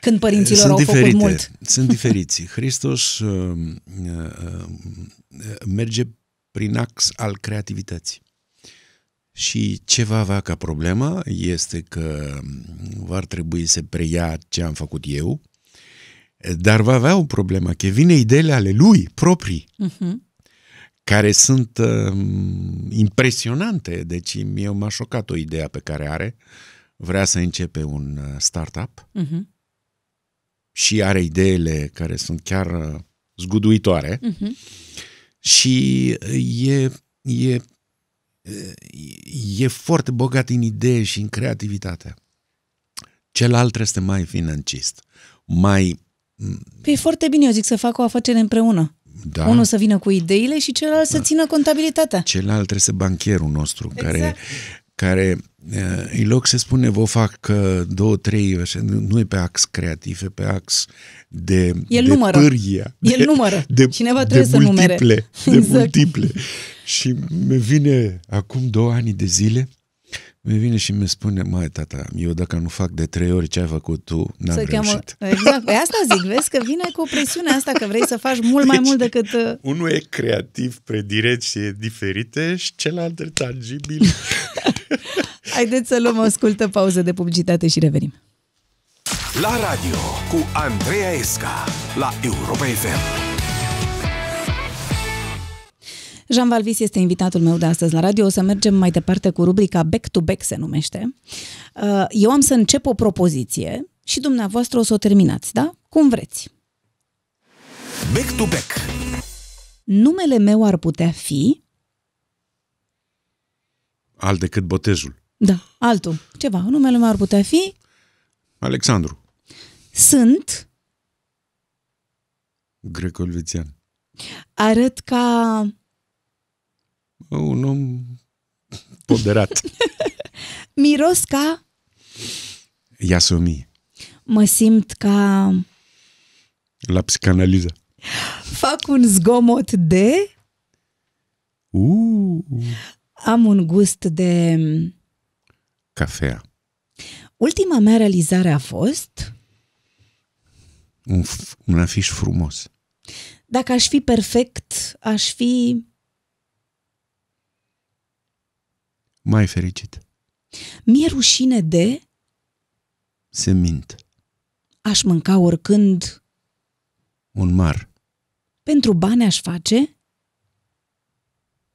Când părinților Sunt au diferite. făcut mult. Sunt diferiți. Hristos uh, uh, merge prin ax al creativității. Și ce va avea ca problemă este că va trebui să preia ce am făcut eu, dar va avea o problemă, că vine ideile ale lui proprii, Uh-huh. care sunt uh, impresionante. Deci mie m-a șocat o idee pe care are. Vrea să începe un uh, startup Uh-huh. și are ideile care sunt chiar uh, zguduitoare Uh-huh. și e, e, e foarte bogat în idei și în creativitate. Celălalt este mai financist, mai... Păi e foarte bine, eu zic, să facă o afacere împreună. Da, Unul să vină cu ideile și celălalt să țină contabilitatea. celălalt este bancherul nostru, Exact. care, care uh, în loc să spune vă fac uh, două, trei, așa, nu nu e pe ax creativ, e pe ax de, El de numără. pârghie. El de, numără. De, Cineva de trebuie să numere. multiple, De Exact. multiple. Și mi vine acum două ani de zile, mi vine și mi spune, mai tata, eu dacă nu fac de trei ori ce ai făcut tu, n-am Să cheamă... reușit. Exact. Păi asta zic, vezi că vine cu presiunea asta că vrei să faci mult mai Deci- mult decât... uh, Unul e creativ pe direcție diferite și celălalt e tangibil. Haideți să luăm o scurtă pauză de publicitate și revenim. La radio cu Andreea Esca la Europa FM. Jean Valvis este invitatul meu de astăzi la radio. O să mergem mai departe cu rubrica Back to Back se numește. Uh, Eu am să încep o propoziție și dumneavoastră o să o terminați, da? Cum vreți. Back to back. Numele meu ar putea fi... Alt decât botezul. Da, altul. Ceva. Numele meu ar putea fi... Alexandru, Sunt... greco-elvețian. Arăt ca... Un om poderat. Miros ca... Iasomie. Mă simt ca... La psicanaliză. Fac un zgomot de... Uh, Am un gust de... cafea. Ultima mea realizare a fost... Un, f- un afiș frumos. Dacă aș fi perfect, aș fi... Mai fericit. Mi-e rușine de... Se mint. Aș mânca oricând... Un mar. Pentru bani aș face...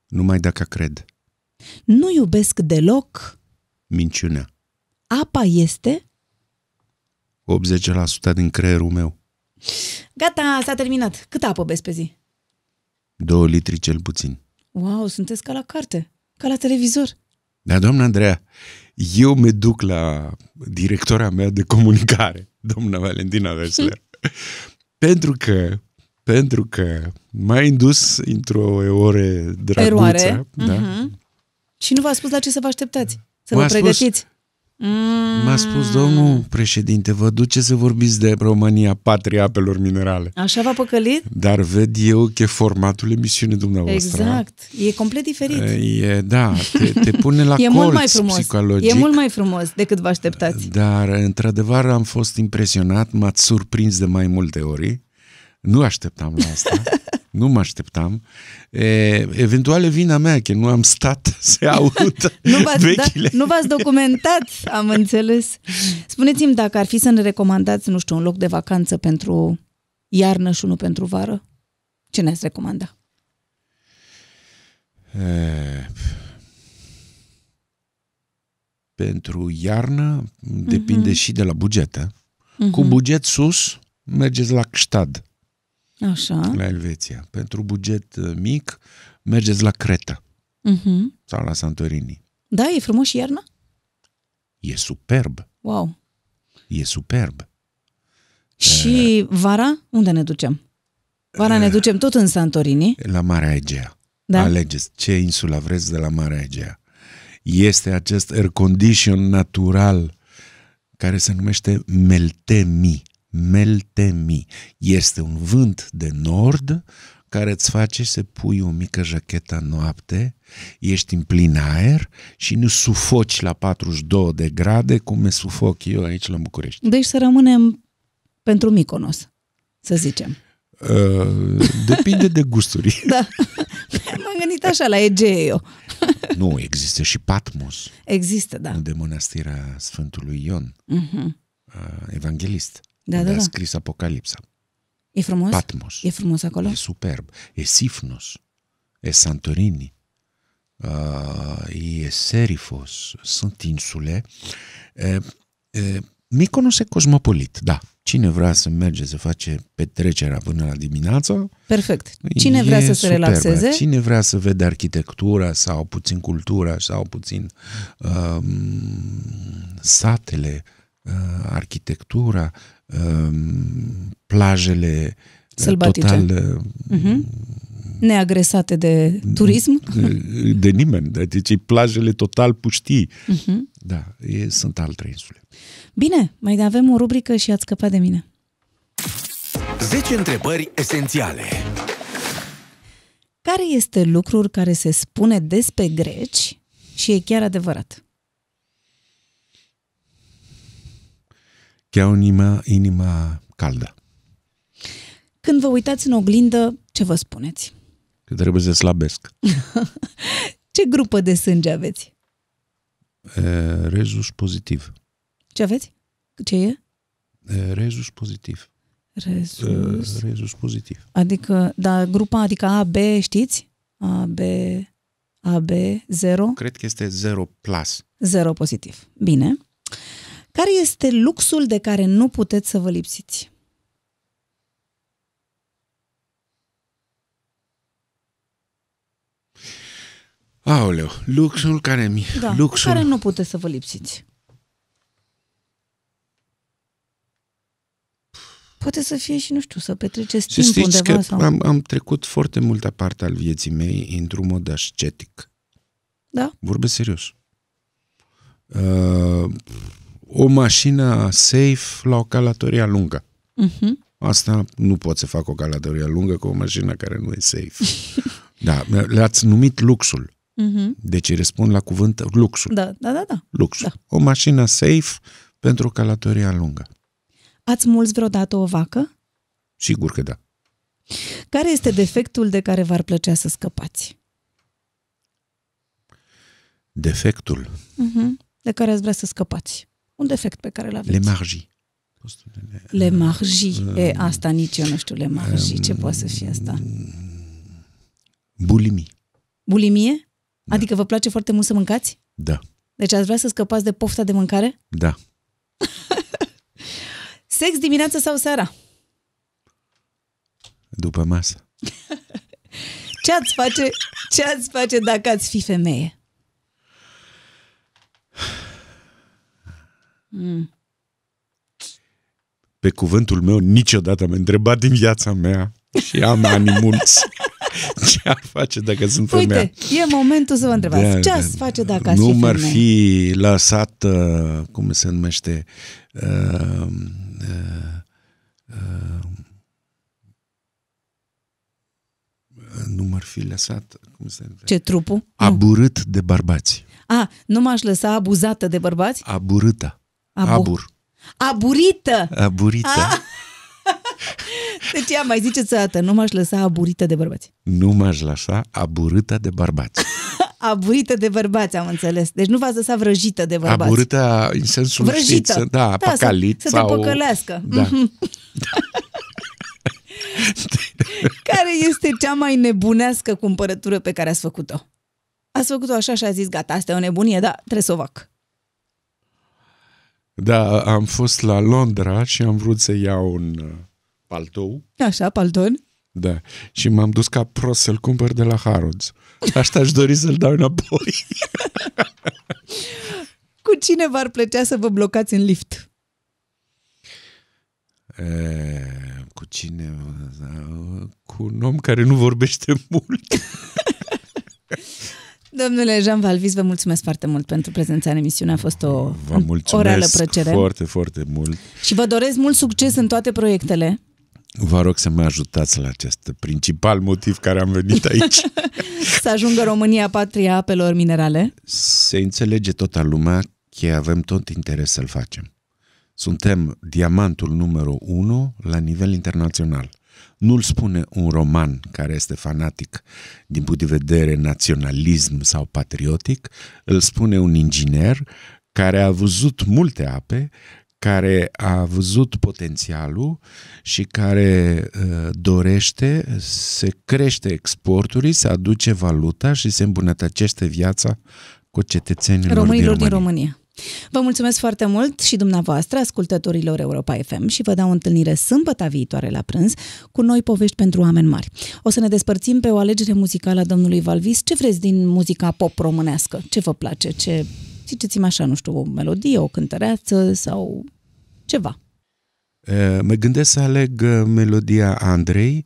Numai dacă cred. Nu iubesc deloc... Minciunea. Apa este... 80% din creierul meu. Gata, s-a terminat. Cât apă beți pe zi? Două litri cel puțin. Wow, sunteți ca la carte, ca la televizor. Dar, doamna Andreea, eu mă duc la directora mea de comunicare, doamna Valentina Vesler, pentru că pentru că m-a indus într-o ore drăguță. Eroare. Da? Mhm. Și nu v-a spus la ce să vă așteptați? Să vă M-a spus- pregătiți? Mm. M-a spus, domnul președinte, vă duceți să vorbiți de România, patria apelor minerale. Așa v-a păcălit? Dar ved eu că formatul emisiunii dumneavoastră Exact. E complet diferit. e, da, te, te pune la e colț mult mai frumos. psihologic. E mult mai frumos decât vă așteptați. Dar, într-adevăr, am fost impresionat, m-ați surprins de mai multe ori. Nu așteptam la asta. nu mă așteptam. E, eventual e vina mea, că nu am stat să aud Nu v-ați, da, vechile. nu v-ați documentat, am înțeles. Spuneți-mi dacă ar fi să ne recomandați, nu știu, un loc de vacanță pentru iarnă și unul pentru vară, ce ne-ați recomanda? E, pentru iarnă depinde și de la buget. eh? Cu buget sus, mergeți la Gstad, Așa. la Elveția. Pentru buget uh, mic, mergeți la Creta Mhm. sau la Santorini. Da, e frumos și iarna? E superb, Wow. e superb. Și vara, unde ne ducem? Vara ne ducem tot în Santorini. La Marea Egea. Da. Alegeți ce insula vreți de la Marea Egea. Este acest air condition natural care se numește Meltemi. Meltemi. Este un vânt de nord care îți face să pui o mică jachetă noapte, ești în plin aer și nu sufoci la 42 de grade cum me sufoc eu aici la București. Deci să rămânem pentru Miconos, să zicem. Uh, depinde de gusturi. Da. M-am gândit așa la Egee eu. nu, există și Patmos. Există, da. de mănăstirea Sfântului Ion, Mhm. uh, evanghelist, Da, unde da, a da. scris Apocalipsa. E frumos? Patmos. E frumos acolo? E superb. E Sifnos, e Santorini, uh, e Serifos, sunt insule. E, e, Mykonos e cosmopolit, da. Cine vrea să merge să face petrecerea până la dimineață, Perfect. Cine vrea e să se superbă. relaxeze, Cine vrea să vede arhitectura sau puțin cultura sau puțin um, satele, uh, arhitectura, um, plajele uh, Sălbatice. total uh, neagresate de turism. de nimeni, deci e plajele total puștii. Mhm. Da, e, sunt alte insule. Bine, mai avem o rubrică și ați scăpat de mine. 10 întrebări esențiale. Care este lucrul care se spune despre greci și e chiar adevărat? Che au inima, inima caldă. Când vă uitați în oglindă, ce vă spuneți? Că trebuie să slabesc. Ce grupă de sânge aveți? E, rezus pozitiv. Ce aveți? Ce e? E, rezus pozitiv. Rezus. E, rezus pozitiv. Adică, da, grupa, adică A, B, știți? A, B, A, B, 0, Cred că este 0 plus. 0 pozitiv. Bine. Care este luxul de care nu puteți să vă lipsiți? Aoleu, luxul care mi... Da, luxul... cu care nu puteți să vă lipsiți. Poate să fie și, nu știu, să petreceți Să timp știți undeva că sau... am, am trecut foarte multă parte al vieții mei într-un mod ascetic. Da? Vorbesc serios. Uh, o mașină safe la o călătorie lungă. Mhm. Asta nu pot să fac o călătorie lungă cu o mașină care nu e safe. da, le-ați numit luxul. Mhm. Deci răspund la cuvânt luxul. Da, da, da, da. Luxul. Da. O mașină safe pentru o călătorie lungă. Ați mulți vreodată o vacă? Sigur că da. Care este defectul de care v-ar plăcea să scăpați? Defectul. Mhm. De care ați vrea să scăpați? Un defect pe care îl aveți. Le margii. Le margi. E, asta nici eu nu știu, le margi. Ce poate să fie asta? Bulimii. Bulimie? Adică vă place foarte mult să mâncați? Da. Deci ați vrea să scăpați de pofta de mâncare? Da. Sex dimineața sau seara? După masă. Ce ați face, ce ați face dacă ați fi femeie? Mm. Pe cuvântul meu, niciodată m-a întrebat din viața mea și am ani mulți. Ce ar face dacă sunt femeia? Uite, e momentul să vă întrebați. Da, ce da, ați face dacă ați nu fi m-ar femeie? fi lăsat, uh, cum se numește, uh, uh, uh, nu m-ar fi lăsat, cum se numește, Ce, trupul? Nu. aburât de bărbați. A, nu m-aș lăsa abuzată de bărbați? Aburâtă. Abu- Abur. Aburită! Aburită. Ah! Deci ia, mai ziceți o dată, nu m-aș lăsa aburită de bărbați. Nu m-aș lăsa aburâtă de bărbați. Aburită de bărbați, am înțeles. Deci nu v-ați lăsat vrăjită de bărbați. Aburâtă în sensul, Vrăjită. știți, da, Da, pacalit să, să sau... te păcălească. Da. Care este cea mai nebunească cumpărătură pe care ați făcut-o? Ați făcut-o așa și a zis, gata, asta e o nebunie, dar trebuie să o fac. Da, am fost la Londra și am vrut să iau un uh, paltou. Așa, palton. Da, și m-am dus ca prost să-l cumpăr de la Harrods. Asta aș dori să-l dau înapoi. Cu cine v-ar plăcea să vă blocați în lift? E, cu cine? Cu un om care nu vorbește mult. Domnule Jean Valvis, vă mulțumesc foarte mult pentru prezența în emisiune. A fost o, Vă mulțumesc o reală plăcere. foarte, foarte mult. Și vă doresc mult succes în toate proiectele. Vă rog să mă ajutați la acest principal motiv care am venit aici. să ajungă România patria apelor minerale. Se înțelege toată lumea că avem tot interes să-l facem. Suntem diamantul numărul 1 la nivel internațional. Nu-l spune un roman care este fanatic din punct de vedere naționalism sau patriotic, îl spune un inginer care a văzut multe ape, care a văzut potențialul și care uh, dorește să crește exporturile, să aduce valuta și să îmbunătățește viața cu cetățenilor Românilor din România. din România. Vă mulțumesc foarte mult și dumneavoastră, ascultătorilor Europa FM și vă dau o întâlnire sâmbătă viitoare la prânz cu noi povești pentru oameni mari. O să ne despărțim pe o alegere muzicală a domnului Valvis. Ce vreți din muzica pop românească? Ce vă place? Ce, ziceți-mi așa, nu știu, o melodie, o cântăreață sau ceva? Uh, Mă gândesc să aleg uh, melodia Andrei,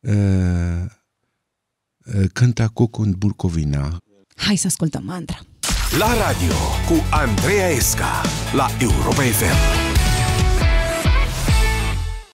uh, uh, Cânta Cucu în Burcovina. Hai să ascultăm mantra. La radio cu Andreea Esca la Europa FM.